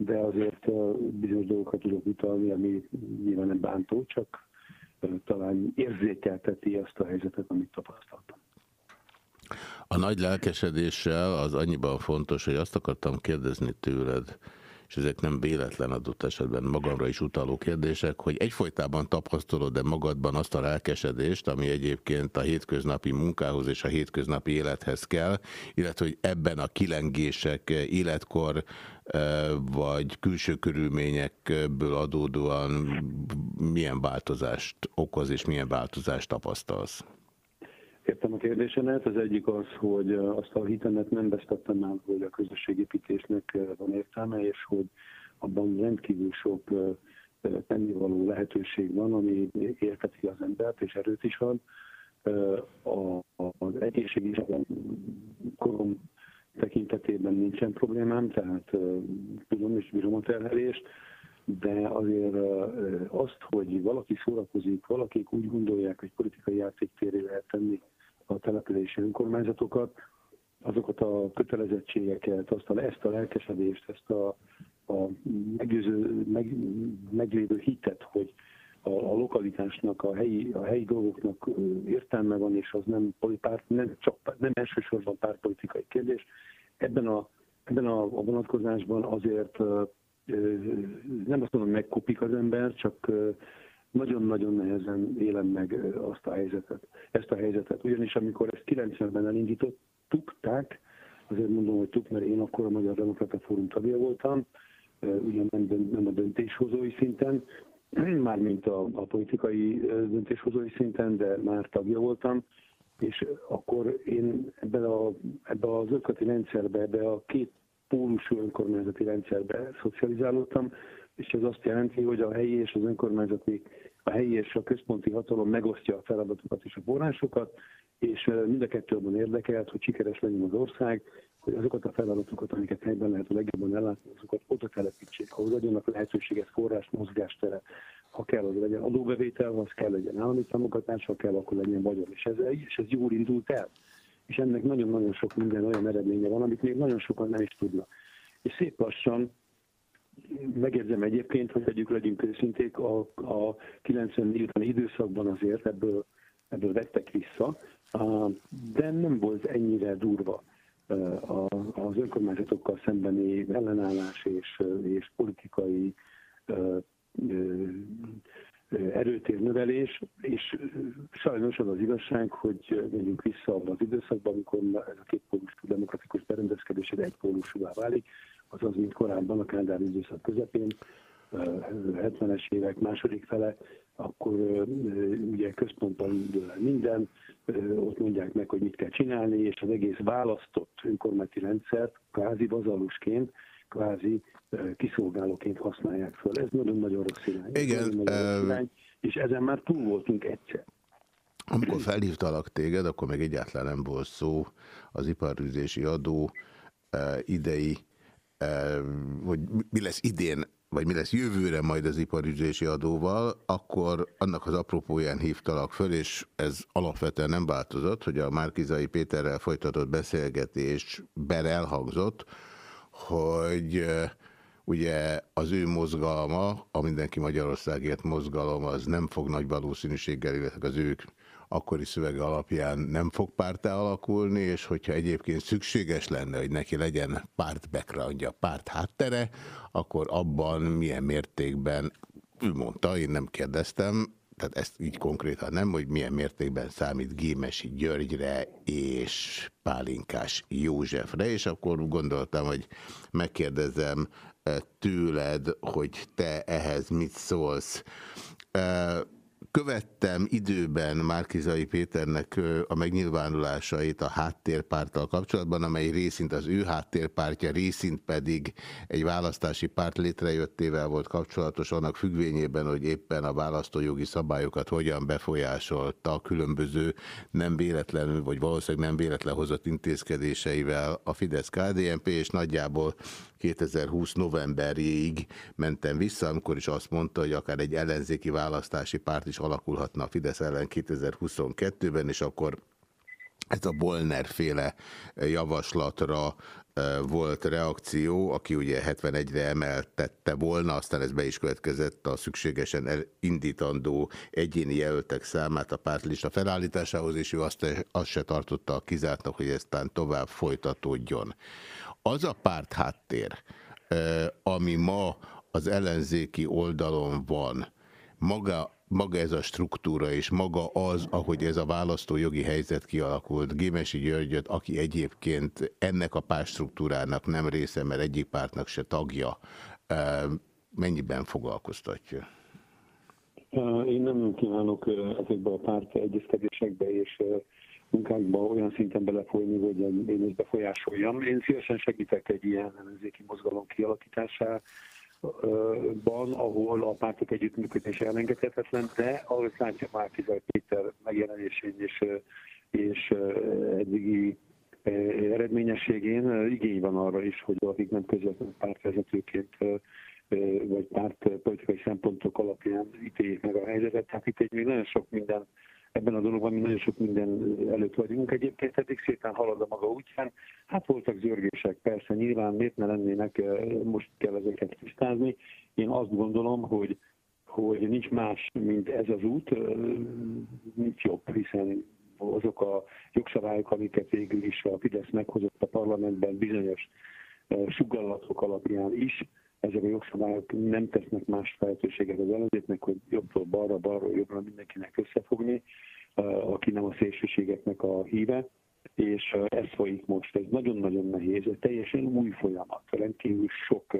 de azért bizonyos dolgokat tudok utalni, ami nyilván nem bántó, csak talán érzékelteti azt a helyzetet, amit tapasztaltam. A nagy lelkesedéssel az annyiban fontos, hogy azt akartam kérdezni tőled, és ezek nem véletlen adott esetben magamra is utaló kérdések, hogy egyfolytában tapasztalod-e magadban azt a lelkesedést, ami egyébként a hétköznapi munkához és a hétköznapi élethez kell, illetve hogy ebben a kilengések életkor eh, vagy külső körülményekből adódóan milyen változást okoz és milyen változást tapasztalsz? Értem a kérdésemet. Az egyik az, hogy azt a hitemet nem vesztettem el, hogy a közösségépítésnek van értelme, és hogy abban rendkívül sok tennivaló lehetőség van, ami érteti az embert, és erőt is ad. Az egészségügyi korom tekintetében nincsen problémám, tehát tudom és bírom a terhelést, de azért azt, hogy valaki szórakozik, valakik úgy gondolják, hogy politikai játéktéré lehet tenni a települési önkormányzatokat, azokat a kötelezettségeket, azt a, ezt a lelkesedést, ezt a, a meggyőző, meg, meglévő hitet, hogy a, a lokalitásnak, a helyi, a helyi dolgoknak értelme van, és az nem, poli- párt, nem, csak, nem elsősorban pártpolitikai kérdés. Ebben a, ebben a, a vonatkozásban azért nem azt mondom, megkopik az ember, csak nagyon-nagyon nehezen élem meg azt a helyzetet, ezt a helyzetet. Ugyanis amikor ezt 90-ben elindították, azért mondom, hogy tuk, mert én akkor a Magyar Demokrata Fórum tagja voltam, ugyan nem, nem a döntéshozói szinten, mármint a, a politikai döntéshozói szinten, de már tagja voltam, és akkor én ebben, a, ebben az ötleti rendszerbe, ebbe a két pólusú önkormányzati rendszerbe szocializálódtam, és ez azt jelenti, hogy a helyi és az önkormányzati, a helyi és a központi hatalom megosztja a feladatokat és a forrásokat, és ö, mind a kettő abban érdekelt, hogy sikeres legyen az ország, hogy azokat a feladatokat, amiket helyben lehet a legjobban ellátni, azokat oda telepítsék, ahhoz adjanak lehetőséget, forrás, mozgásteret, ha kell, az legyen adóbevétel, az kell, legyen állami támogatás, ha kell, akkor legyen vagyon. És ez, és ez jól indult el. És ennek nagyon-nagyon sok minden olyan eredménye van, amit még nagyon sokan nem is tudnak. És szép lassan megérzem egyébként, hogy legyünk, legyünk őszinték, a, a 94 utáni időszakban azért ebből, ebből vettek vissza, de nem volt ennyire durva az önkormányzatokkal szembeni ellenállás és, és politikai erőtér növelés, és sajnos az az igazság, hogy megyünk vissza abban az időszakban, amikor ez a kétpólusú demokratikus berendezkedés egy egypólusúvá válik, azaz, mint korábban a Kádár időszak közepén, 70-es évek második fele, akkor ö, ugye központban dől minden, ö, ott mondják meg, hogy mit kell csinálni, és az egész választott önkormányzati rendszert kvázi bazalusként, kvázi kiszolgálóként használják föl. Ez nagyon-nagyon rossz irány. Igen, nagyon-nagyon rossz irány, és ezen már túl voltunk egyszer. Amikor felhívtalak téged, akkor még egyáltalán nem volt szó az iparűzési adó eh, idei, eh, hogy mi lesz idén, vagy mi lesz jövőre majd az iparűzési adóval, akkor annak az apropóján hívtalak föl, és ez alapvetően nem változott, hogy a Márkizai Péterrel folytatott beszélgetésben elhangzott, hogy eh, ugye az ő mozgalma, a Mindenki Magyarországért mozgalom, az nem fog nagy valószínűséggel, illetve az ők akkori szövege alapján nem fog pártá alakulni, és hogyha egyébként szükséges lenne, hogy neki legyen párt backgroundja, párt háttere, akkor abban milyen mértékben, ő mondta, én nem kérdeztem, tehát ezt így konkrétan nem, hogy milyen mértékben számít Gémesi Györgyre és Pálinkás Józsefre, és akkor gondoltam, hogy megkérdezem eh, tőled, hogy te ehhez mit szólsz. Követtem időben Márkizai Péternek a megnyilvánulásait a háttérpárttal kapcsolatban, amely részint az ő háttérpártja, részint pedig egy választási párt létrejöttével volt kapcsolatos, annak függvényében, hogy éppen a választójogi szabályokat hogyan befolyásolta a különböző nem véletlenül, vagy valószínűleg nem véletlen hozott intézkedéseivel a Fidesz-KDNP, és nagyjából 2020 novemberig mentem vissza, amikor is azt mondta, hogy akár egy ellenzéki választási párt is alakulhatna a Fidesz ellen 2022-ben, és akkor ez a Bolner féle javaslatra volt reakció, aki ugye 71-re emeltette volna, aztán ez be is következett a szükségesen indítandó egyéni jelöltek számát a pártlista felállításához, és ő azt, azt se tartotta a kizártnak, hogy eztán tovább folytatódjon. Az a párt háttér, ami ma az ellenzéki oldalon van, maga, maga ez a struktúra és maga az, ahogy ez a választójogi helyzet kialakult, Gémesi Györgyöt, aki egyébként ennek a pártstruktúrának nem része, mert egyik pártnak se tagja, mennyiben foglalkoztatja? Én nem kívánok ezekbe a párt egyezkedésekbe és munkákba olyan szinten belefolyni, hogy én ezt befolyásoljam. Én szívesen segítek egy ilyen ellenzéki mozgalom kialakításában, ahol a pártok együttműködése elengedhetetlen, de ahogy látja Márkizaj Péter megjelenésén és, és eddigi eredményességén igény van arra is, hogy akik nem közvetlenül pártvezetőként vagy párt politikai szempontok alapján ítéljék meg a helyzetet. Tehát itt egy még nagyon sok minden ebben a dologban mi nagyon sok minden előtt vagyunk. Egyébként eddig szépen halad a maga útján. Hát voltak zörgések, persze, nyilván miért ne lennének, eh, most kell ezeket tisztázni. Én azt gondolom, hogy hogy nincs más, mint ez az út, eh, nincs jobb, hiszen azok a jogszabályok, amiket végül is a Fidesz meghozott a parlamentben bizonyos eh, sugallatok alapján is, ezek a jogszabályok nem tesznek más lehetőséget az ellenzéknek, hogy jobbról balra, balról jobbra mindenkinek összefogni, aki nem a szélsőségeknek a híve, és ez folyik most. Ez nagyon-nagyon nehéz, ez teljesen új folyamat, rendkívül sok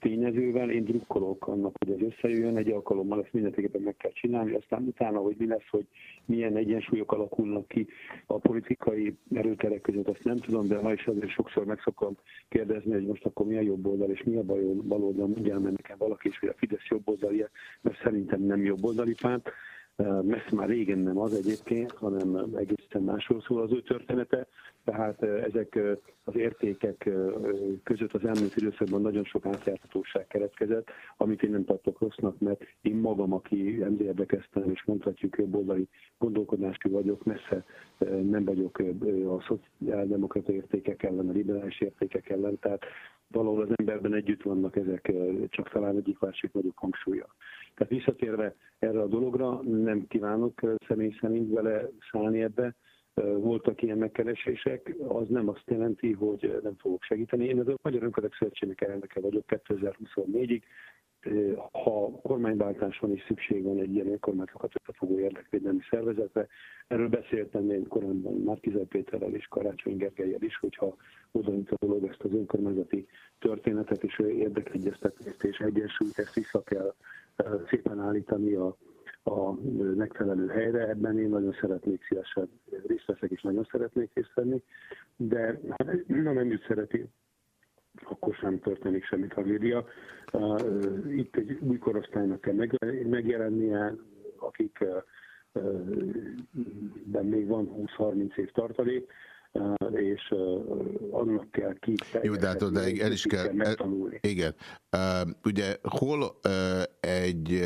tényezővel. Én drukkolok annak, hogy ez összejöjjön, egy alkalommal ezt mindenképpen meg kell csinálni, aztán utána, hogy mi lesz, hogy milyen egyensúlyok alakulnak ki a politikai erőterek között, azt nem tudom, de ma is azért sokszor meg szoktam kérdezni, hogy most akkor mi a jobb oldal, és mi a bal oldal, mondjál meg nekem valaki is, hogy a Fidesz jobb oldali, mert szerintem nem jobb oldali párt. Messze már régen nem az egyébként, hanem egészen másról szól az ő története. Tehát eh, ezek az értékek között az elmúlt időszakban nagyon sok átjárhatóság keretkezett, amit én nem tartok rossznak, mert én magam, aki MDR-be kezdtem, és mondhatjuk jobboldali gondolkodású vagyok, messze nem vagyok a szociáldemokrata értékek ellen, a liberális értékek ellen, tehát valahol az emberben együtt vannak ezek, csak talán egyik másik nagyobb hangsúlya. Tehát visszatérve erre a dologra, nem kívánok személy szerint vele szállni ebbe, voltak ilyen megkeresések, az nem azt jelenti, hogy nem fogok segíteni. Én az a Magyar Önkormányzat Szövetségnek elnöke vagyok 2024-ig, ha kormányváltás van és szükség van egy ilyen önkormányzatokat összefogó érdekvédelmi szervezetre, erről beszéltem én korábban Márkizaj Péterrel és Karácsony Gergelyel is, hogyha oda a dolog ezt az önkormányzati történetet és érdekegyeztetést és egyensúlyt, ezt vissza kell szépen állítani a, a megfelelő helyre. Ebben én nagyon szeretnék szívesen részt veszek, és nagyon szeretnék részt venni, de ha nem jut szereti, akkor sem történik semmi tragédia. Itt egy új korosztálynak kell megjelennie, akik de még van 20-30 év tartalék, és annak kell ki. Jó, de hát oda el is kell, kell megtanulni. Igen. Ugye hol egy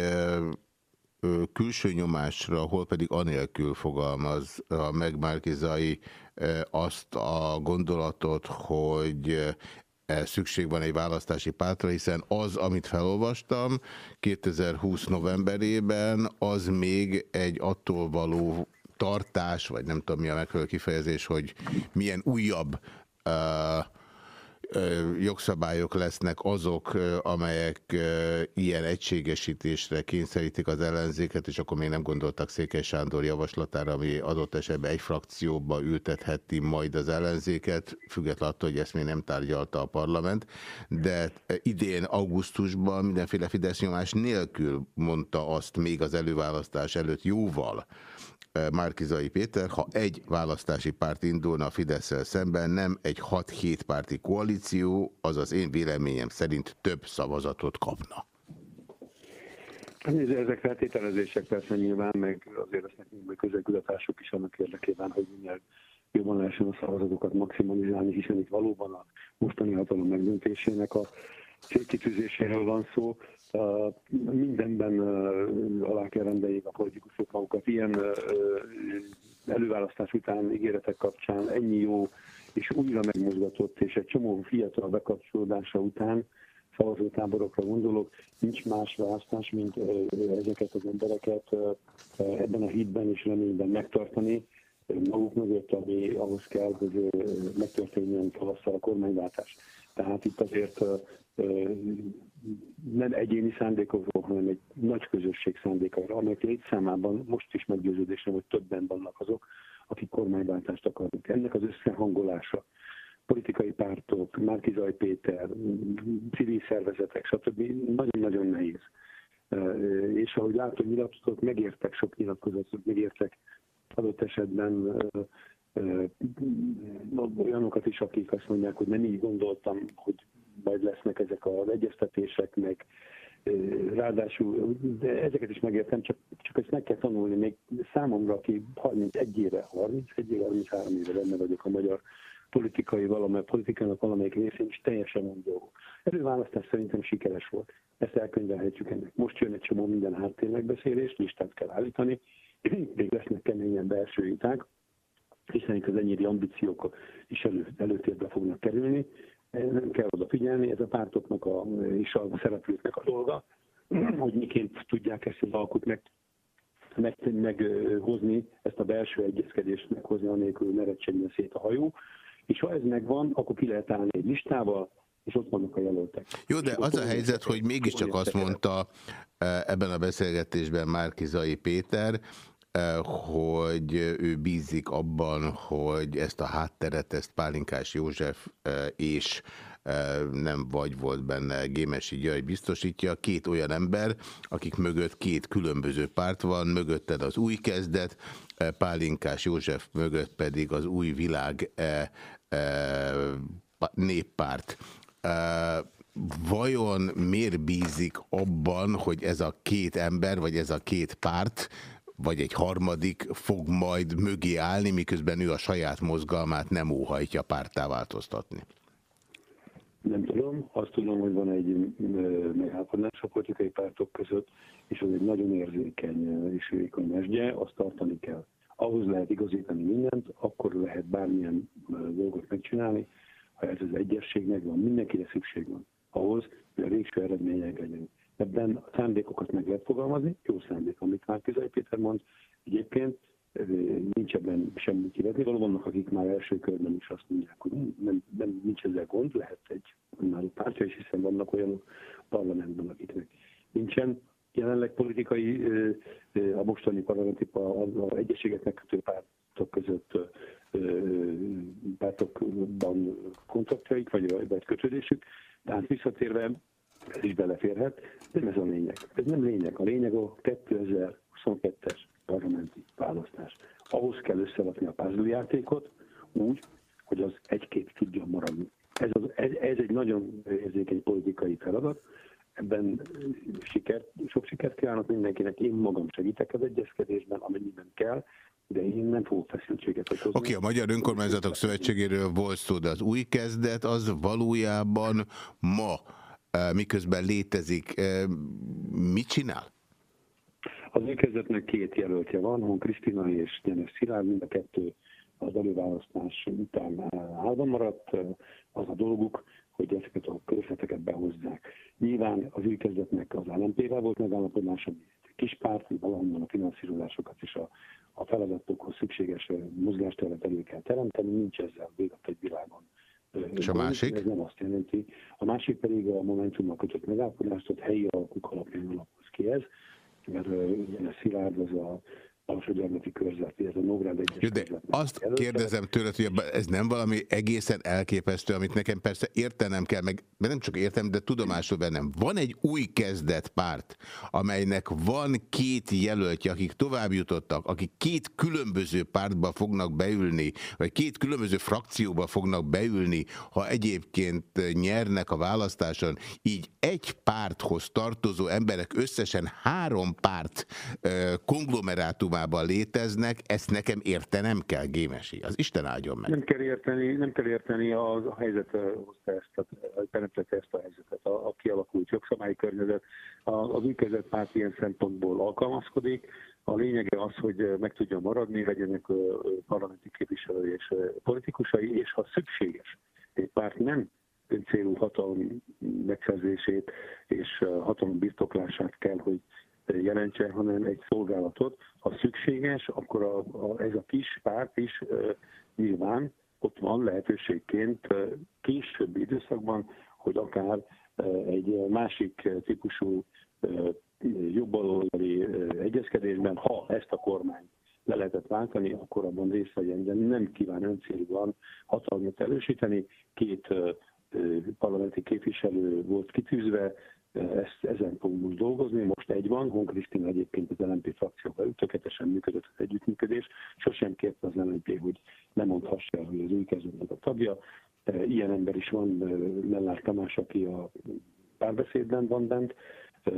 külső nyomásra, hol pedig anélkül fogalmaz a megmárkizai azt a gondolatot, hogy szükség van egy választási pártra, hiszen az, amit felolvastam 2020 novemberében, az még egy attól való tartás, vagy nem tudom mi a megfelelő kifejezés, hogy milyen újabb uh, jogszabályok lesznek azok, amelyek ilyen egységesítésre kényszerítik az ellenzéket, és akkor még nem gondoltak Székely Sándor javaslatára, ami adott esetben egy frakcióba ültetheti majd az ellenzéket, függetlenül attól, hogy ezt még nem tárgyalta a parlament, de idén augusztusban mindenféle Fidesz nyomás nélkül mondta azt még az előválasztás előtt jóval, Márkizai Péter, ha egy választási párt indulna a fidesz szemben, nem egy 6-7 párti koalíció, az az én véleményem szerint több szavazatot kapna. Ezek feltételezések persze nyilván, meg azért lesznek még közegületások is annak érdekében, hogy minél jobban lehessen a szavazatokat maximalizálni, hiszen itt valóban a mostani hatalom megdöntésének a célkitűzéséről van szó. Mindenben alá kell rendeljék a politikusok magukat. Ilyen előválasztás után ígéretek kapcsán ennyi jó és újra megmozgatott, és egy csomó fiatal bekapcsolódása után szavazótáborokra gondolok, nincs más választás, mint ezeket az embereket ebben a hitben és reményben megtartani maguk mögött, ami ahhoz kell, hogy megtörténjen tavasszal a kormányváltás. Tehát itt azért nem egyéni szándékokról, hanem egy nagy közösség szándékára, amelyek létszámában most is meggyőződésem, hogy többen vannak azok, akik kormányváltást akarnak. Ennek az összehangolása, politikai pártok, Márkizaj Péter, civil szervezetek, stb. nagyon-nagyon nehéz. És ahogy látom nyilatkozatot, megértek sok nyilatkozatot, megértek adott esetben olyanokat is, akik azt mondják, hogy nem így gondoltam, hogy majd lesznek ezek az egyeztetések, meg ráadásul, de ezeket is megértem, csak, csak ezt meg kell tanulni, még számomra, aki 31 éve, 31 éve, 33 éve benne vagyok a magyar politikai valamely, politikának valamelyik részén is teljesen dolgok. Előválasztás szerintem sikeres volt. Ezt elkönyvelhetjük ennek. Most jön egy csomó minden háttérmegbeszélés, listát kell állítani, még lesznek keményen belső viták, hiszen az enyéri ambíciók is elő, előtérbe fognak kerülni. Nem kell odafigyelni, ez a pártoknak a, és a szereplőknek a dolga, hogy miként tudják ezt az alkut meg, meg, meghozni, ezt a belső egyezkedést meghozni, anélkül ne recsenjen szét a hajó. És ha ez megvan, akkor ki lehet állni egy listával, és ott vannak a jelöltek. Jó, de az a helyzet, hogy mégiscsak azt mondta ebben a beszélgetésben Márkizai Péter, hogy ő bízik abban, hogy ezt a hátteret, ezt Pálinkás József és nem vagy volt benne Gémesi György biztosítja, két olyan ember, akik mögött két különböző párt van, mögötted az új kezdet, Pálinkás József mögött pedig az új világ néppárt. Vajon miért bízik abban, hogy ez a két ember, vagy ez a két párt, vagy egy harmadik fog majd mögé állni, miközben ő a saját mozgalmát nem óhajtja pártá változtatni? Nem tudom, azt tudom, hogy van egy megállapodás a politikai pártok között, és az egy nagyon érzékeny és vékony mesdje, azt tartani kell. Ahhoz lehet igazítani mindent, akkor lehet bármilyen dolgot megcsinálni, ha ez az egyesség megvan, mindenkire szükség van. Ahhoz, hogy a végső eredmények legyen. Ebben a szándékokat meg lehet fogalmazni, jó szándék, amit már Kizai Péter mond. Egyébként ö, nincs ebben semmi kivetni, való vannak, akik már első körben is azt mondják, hogy nem, nem, nincs ezzel gond, lehet egy önálló pártja, és hiszen vannak olyanok parlamentben, akiknek nincsen jelenleg politikai, ö, ö, a mostani parlamenti pa- a, a egyességet megkötő pártok között pártokban kontaktjaik, vagy, vagy kötődésük. Tehát visszatérve, ez is beleférhet, de ez a lényeg. Ez nem lényeg. A lényeg a 2022-es parlamenti választás. Ahhoz kell összerakni a puzzle játékot úgy, hogy az egy-két tudjon maradni. Ez, az, ez, ez egy nagyon érzékeny politikai feladat, ebben sikert, sok sikert kívánok mindenkinek, én magam segítek az egyezkedésben, amennyiben kell, de én nem fogok feszültséget okozni. Oké, okay, a Magyar Önkormányzatok Szövetségéről volt szó, de az új kezdet az valójában ma, miközben létezik, eh, mit csinál? Az önkezdetnek két jelöltje van, Hon Krisztina és Gyenes Szilárd, mind a kettő az előválasztás után állva maradt. Az a dolguk, hogy ezeket a közveteket behozzák. Nyilván az új kezdetnek az LMP-vel volt megállapodás, ami kis párt, valahonnan a finanszírozásokat és a, a feladatokhoz szükséges mozgásteret elő kell teremteni, nincs ezzel véget egy világon. És a másik? Ez nem azt jelenti. A másik pedig a Momentummal kötött megállapodást, ott helyi alapok alapján alapoz ki ez, mert ugye Szilárd az a Alsógyarmati körzet, ez a Nógrád egyes Jó, de azt kérdezem tőled, hogy ez nem valami egészen elképesztő, amit nekem persze értenem kell, meg nem csak értem, de tudomásul bennem. Van egy új kezdet párt, amelynek van két jelöltje, akik tovább jutottak, akik két különböző pártba fognak beülni, vagy két különböző frakcióba fognak beülni, ha egyébként nyernek a választáson, így egy párthoz tartozó emberek összesen három párt ö, konglomerátumában léteznek, ezt nekem értenem kell, Gémesi. Az Isten áldjon meg. Nem kell érteni, nem kell érteni a, a helyzet ö, hozta ezt, a, teremtette ezt a helyzetet, a, a kialakult jogszabályi környezet. A, az kezdett párt ilyen szempontból alkalmazkodik. A lényege az, hogy ö, meg tudjon maradni, legyenek parlamenti képviselői és politikusai, és ha szükséges, egy párt nem célú hatalom megszerzését és hatalom birtoklását kell, hogy jelentse, hanem egy szolgálatot. Ha szükséges, akkor a, a, ez a kis párt is ö, nyilván ott van lehetőségként későbbi időszakban, hogy akár egy másik típusú ö, egyezkedésben, ha ezt a kormány le lehetett váltani, akkor abban részt vegyen, de nem kíván öncélúan hatalmat erősíteni. Két parlamenti képviselő volt kitűzve, ezt, ezen fogunk most dolgozni. Most egy van, Hon Krisztina egyébként az LNP frakcióban ő tökéletesen működött az együttműködés. Sosem kérte az LNP, hogy ne mondhassa el, hogy az új kezdetnek a tagja. E, Ilyen ember is van, e, Mellár Tamás, aki a párbeszédben van bent, e,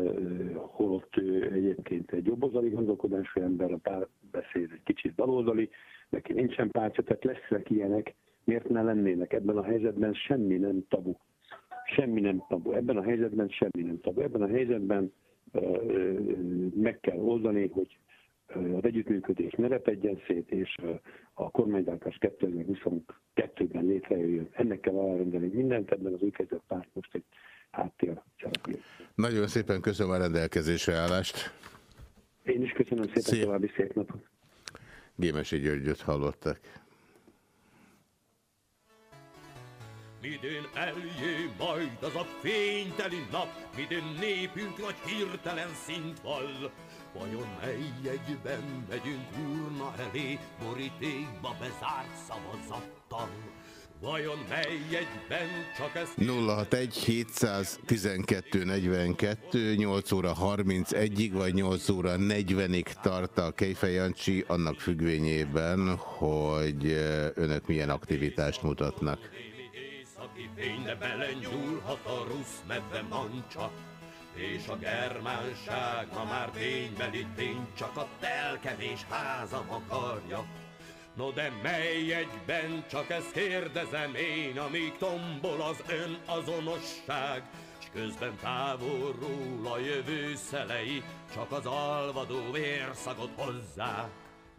holott ő egyébként egy jobboldali gondolkodású ember, a párbeszéd egy kicsit baloldali, neki nincsen pártja, tehát lesznek ilyenek, miért ne lennének ebben a helyzetben, semmi nem tabu semmi nem tabu. Ebben a helyzetben semmi nem tabu. Ebben a helyzetben meg kell oldani, hogy az együttműködés ne repedjen szét, és a kormányváltás 2022-ben létrejöjjön. Ennek kell alárendelni mindent, ebben az kezdett párt most egy háttér. Nagyon szépen köszönöm a rendelkezésre állást. Én is köszönöm szépen, Szia. további szép napot. Gémesi Györgyöt hallottak. Midén eljé majd az a fényteli nap, midén népünk nagy hirtelen szint vall. Vajon mely egyben megyünk úrna elé, borítékba bezárt szavazattal? Vajon mely egyben csak ezt 061 712 42 8 óra 31-ig vagy 8 óra 40-ig tart a Kejfej annak függvényében, hogy önök milyen aktivitást mutatnak. Fénybe belenyúlhat a rusz medve mancsa, és a germánság ma már ténybeli tény, csak a telkevés házam akarja. No de mely egyben, csak ezt kérdezem én, amíg tombol az ön azonosság, s közben távolról a jövő szelei, csak az alvadó vérszagot hozzá.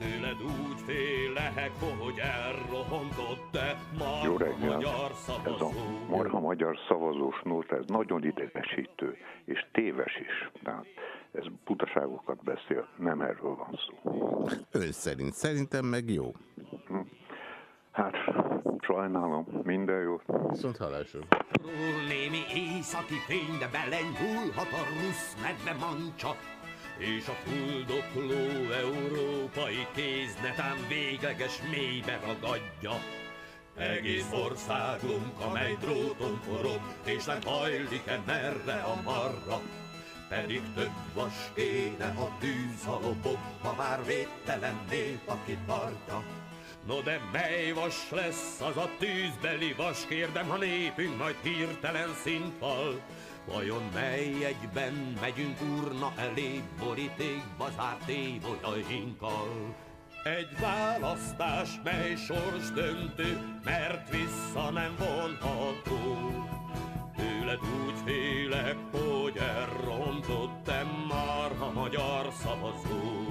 Tőled úgy félek, hogy elrontottam Jó marha reggelt! magyar Ez a szavazó. marha magyar szavazós nóta, ez nagyon idegesítő, és téves is. Tehát ez butaságokat beszél, nem erről van szó. Ön szerint, szerintem meg jó. Hát, sajnálom, minden jót. Viszont hallásra. Némi északi fénybe belenyúlhat a rusz medve mancsa, és a fuldokló európai kéz netán végleges mélybe ragadja. Egész országunk, amely dróton forog, és nem hajlik-e merre a marra. Pedig több vas kéne a tűz, ha lobog, ha már védtelen nép, aki tartja. No de mely vas lesz az a tűzbeli vas, kérdem, ha népünk majd hirtelen szintval. Vajon mely egyben megyünk urna elé, borítékba zárt évolyainkkal? Egy választás, mely sors döntő, mert vissza nem vonható. Tőled úgy félek, hogy elrontottam már a magyar szavazó.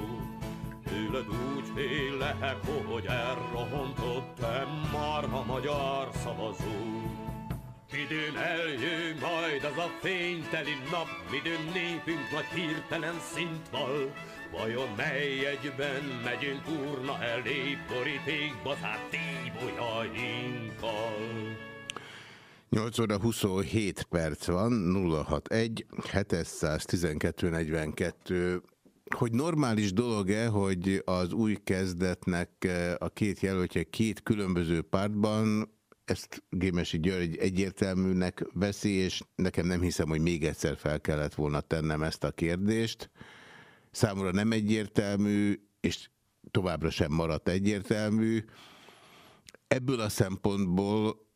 Tőled úgy félek, hogy elrontottam már a magyar szavazó. Midőn eljön majd az a fényteli nap, midőn népünk nagy hirtelen szint val. Vajon mely egyben megyünk urna elé, borítékba zárt tíbolyainkkal? 8 óra 27 perc van, 061 712 42. Hogy normális dolog-e, hogy az új kezdetnek eh, a két jelöltje két különböző pártban, ezt Gémesi György egyértelműnek veszi, és nekem nem hiszem, hogy még egyszer fel kellett volna tennem ezt a kérdést. Számomra nem egyértelmű, és továbbra sem maradt egyértelmű. Ebből a szempontból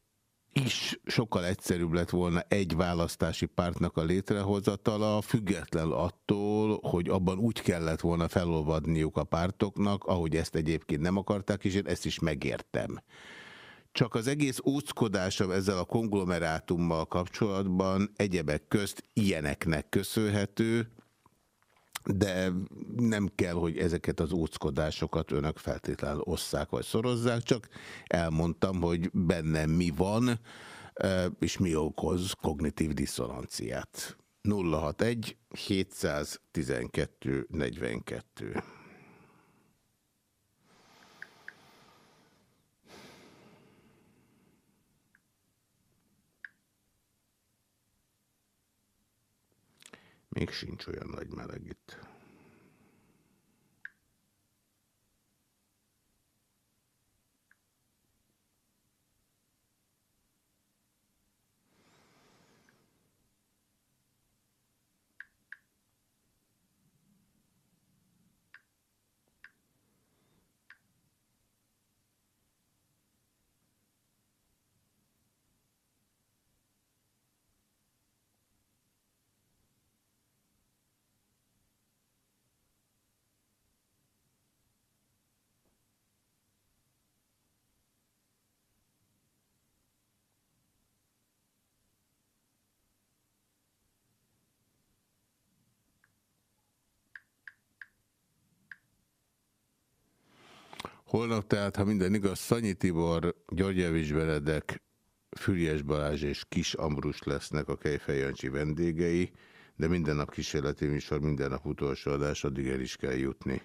is sokkal egyszerűbb lett volna egy választási pártnak a létrehozatala, független attól, hogy abban úgy kellett volna felolvadniuk a pártoknak, ahogy ezt egyébként nem akarták, és én ezt is megértem. Csak az egész óckodásom ezzel a konglomerátummal kapcsolatban egyebek közt ilyeneknek köszönhető, de nem kell, hogy ezeket az óckodásokat önök feltétlenül osszák vagy szorozzák, csak elmondtam, hogy bennem mi van, és mi okoz kognitív diszonanciát. 061 712 42 Még sincs olyan nagy meleg itt. Holnap tehát, ha minden igaz, Szanyi Tibor, Györgyevics Benedek, Füriás Balázs és Kis Ambrus lesznek a Kejfej Jancsi vendégei, de minden nap kísérleti műsor, minden nap utolsó adás, addig el is kell jutni.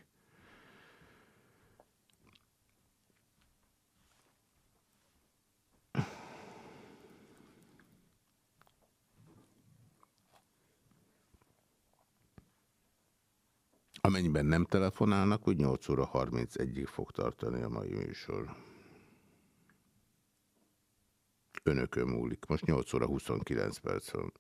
Amennyiben nem telefonálnak, úgy 8 óra 31-ig fog tartani a mai műsor. Önökön múlik. Most 8 óra 29 perc van.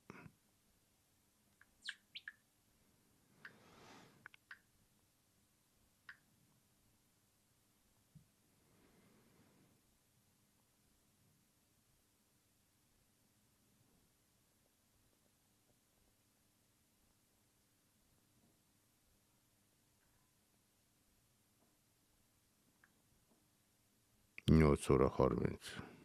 18 óra 30.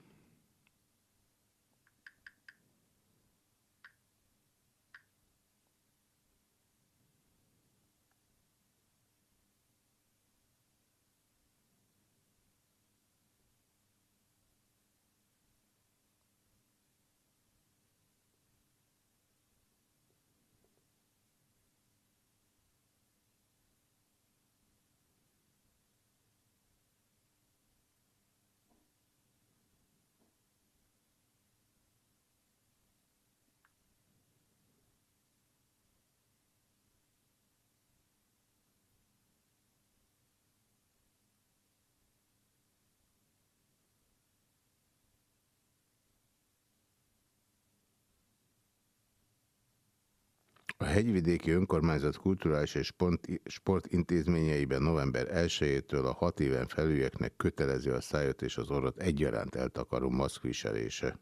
hegyvidéki önkormányzat kulturális és sport, sportintézményeiben november 1-től a 6 éven felülieknek kötelező a szájot és az orrot egyaránt eltakaró maszkviselése.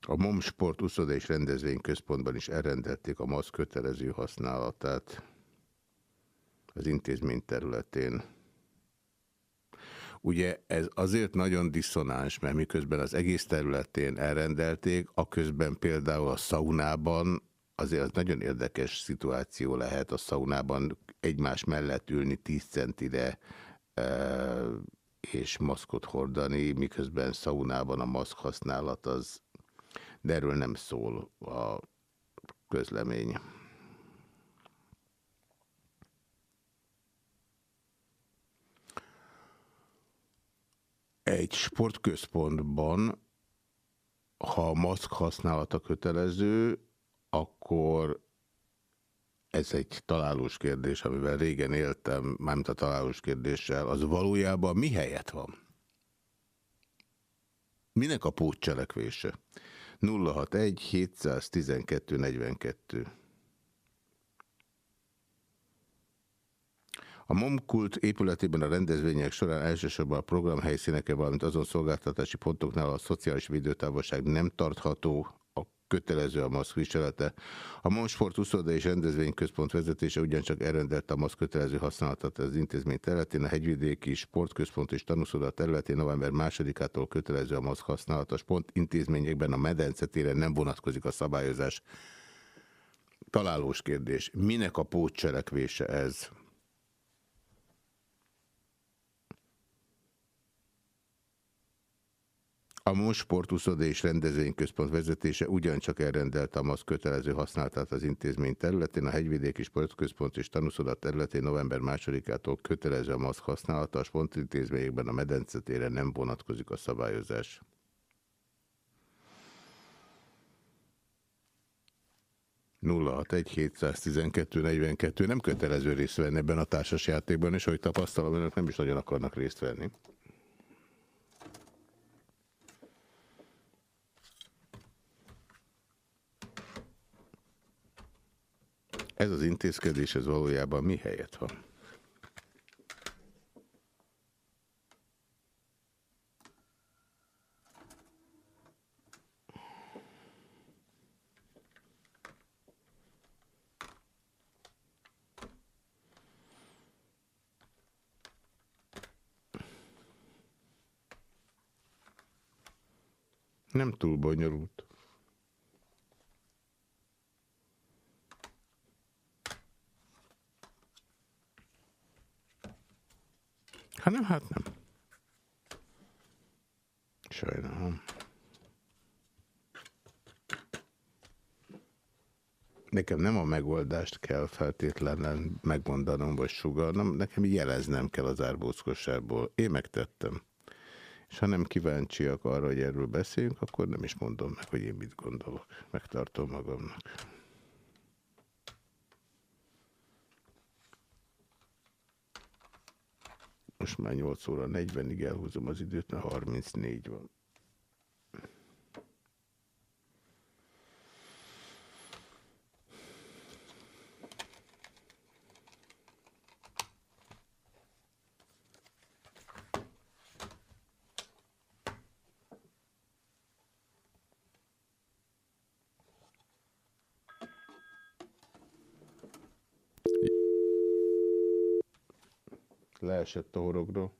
A MOM Sport Uszoda és Rendezvényközpontban is elrendelték a maszk kötelező használatát az intézmény területén. Ugye ez azért nagyon diszonáns, mert miközben az egész területén elrendelték, a közben például a szaunában azért az nagyon érdekes szituáció lehet a szaunában egymás mellett ülni 10 centire és maszkot hordani, miközben szaunában a maszk használat az, de erről nem szól a közlemény. Egy sportközpontban, ha a maszk használata kötelező, akkor ez egy találós kérdés, amivel régen éltem, mármint a találós kérdéssel, az valójában mi helyet van? Minek a pótcselekvése? 061 712 42 A MOMKULT épületében a rendezvények során elsősorban a programhelyszíneke, valamint azon szolgáltatási pontoknál a szociális védőtávolság nem tartható, a kötelező a maszk viselete. A Monsport Uszoda és Rendezvényközpont vezetése ugyancsak elrendelte a maszk kötelező használatát az intézmény területén, a hegyvidéki sportközpont és tanúszoda területén november 2-ától kötelező a maszk használata. A sport intézményekben a medencetére nem vonatkozik a szabályozás. Találós kérdés. Minek a pótcselekvése ez? A MOS Sportuszoda és Rendezvényközpont vezetése ugyancsak elrendelte a MASZ kötelező használatát az intézmény területén, a Hegyvidéki Sportközpont és Tanúszoda területén november 2-ától kötelező a MASZ használata, a sportintézményekben a medencetére nem vonatkozik a szabályozás. egy 712 42 nem kötelező részt venni ebben a társasjátékban, és ahogy tapasztalom, önök nem is nagyon akarnak részt venni. Ez az intézkedés, ez valójában mi helyett van? Nem túl bonyolult. Hát nem, hát nem. sajnálom. Nekem nem a megoldást kell feltétlenül megmondanom vagy sugalnom, nekem jeleznem kell az árbózkosárból. Én megtettem. És ha nem kíváncsiak arra, hogy erről beszéljünk, akkor nem is mondom meg, hogy én mit gondolok. Megtartom magamnak. Most már 8 óra 40-ig elhúzom az időt, mert 34 van. šéf toho, kdo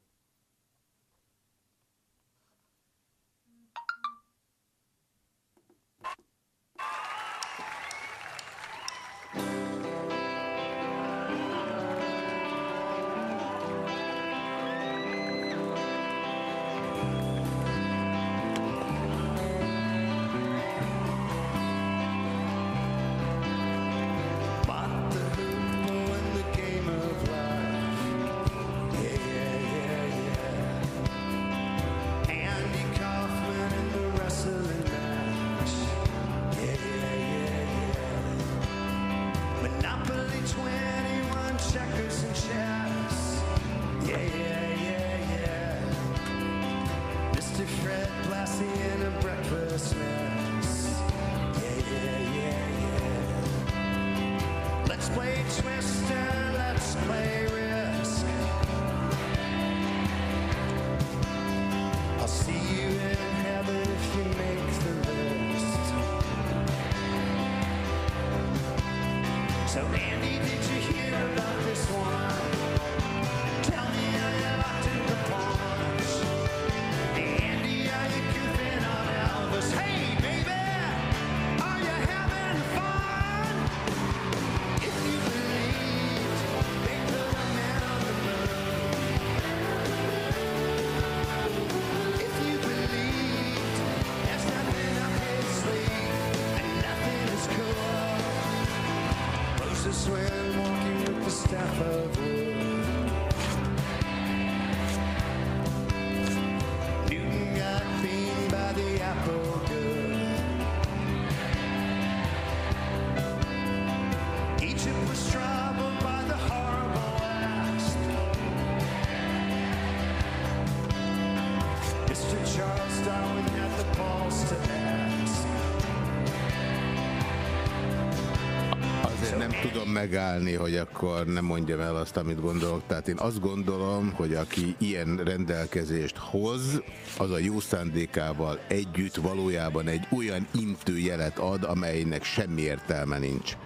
Azért nem tudom megállni, hogy akkor nem mondjam el azt, amit gondolok. Tehát én azt gondolom, hogy aki ilyen rendelkezést hoz, az a jó szándékával együtt valójában egy olyan intőjelet ad, amelynek semmi értelme nincs.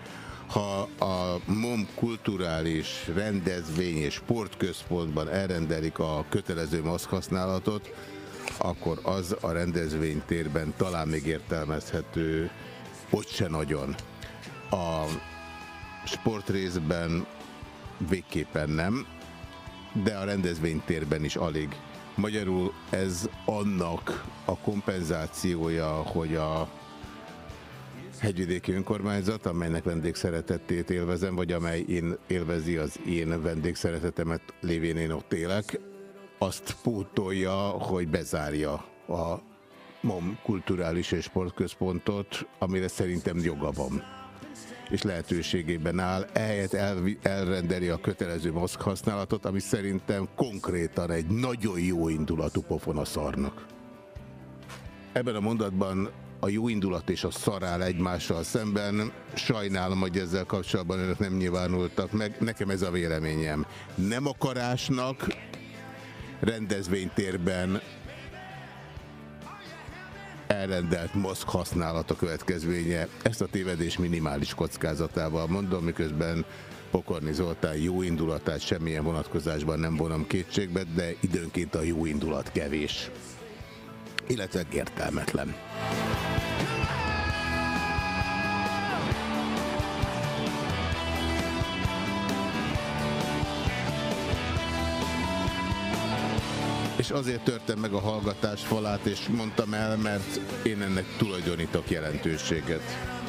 Ha a MOM kulturális rendezvény és sportközpontban elrendelik a kötelező maszkhasználatot, akkor az a rendezvénytérben talán még értelmezhető, ott se nagyon. A sportrészben végképpen nem, de a rendezvénytérben is alig. Magyarul ez annak a kompenzációja, hogy a hegyvidéki önkormányzat, amelynek vendégszeretetét élvezem, vagy amely én élvezi az én vendégszeretetemet, lévén én ott élek, azt pótolja, hogy bezárja a MOM kulturális és sportközpontot, amire szerintem joga van és lehetőségében áll, ehelyett elvi, elrendeli a kötelező maszk használatot, ami szerintem konkrétan egy nagyon jó indulatú pofon a szarnak. Ebben a mondatban a jó indulat és a szar áll egymással szemben. Sajnálom, hogy ezzel kapcsolatban önök nem nyilvánultak meg. Nekem ez a véleményem. Nem akarásnak, rendezvénytérben elrendelt maszk használata következménye. Ezt a tévedés minimális kockázatával mondom, miközben Pokorni Zoltán jó indulatát semmilyen vonatkozásban nem vonom kétségbe, de időnként a jó indulat kevés. Illetve értelmetlen. És azért törtem meg a hallgatás falát, és mondtam el, mert én ennek tulajdonítok jelentőséget.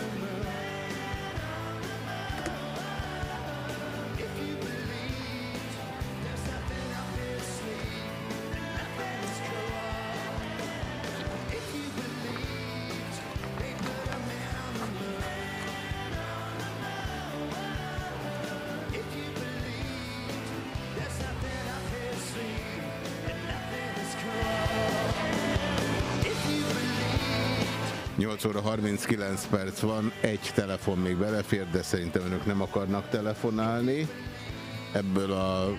9 perc van, egy telefon még belefér, de szerintem önök nem akarnak telefonálni. Ebből a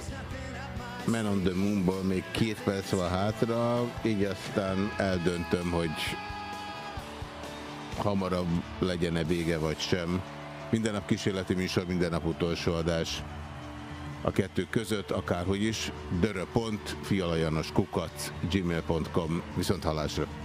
Man on the Moon-ból még két perc van hátra, így aztán eldöntöm, hogy hamarabb legyen-e vége vagy sem. Minden nap kísérleti műsor, minden nap utolsó adás. A kettő között, akárhogy is, dörö.fialajanoskukac gmail.com. Viszont hallásra.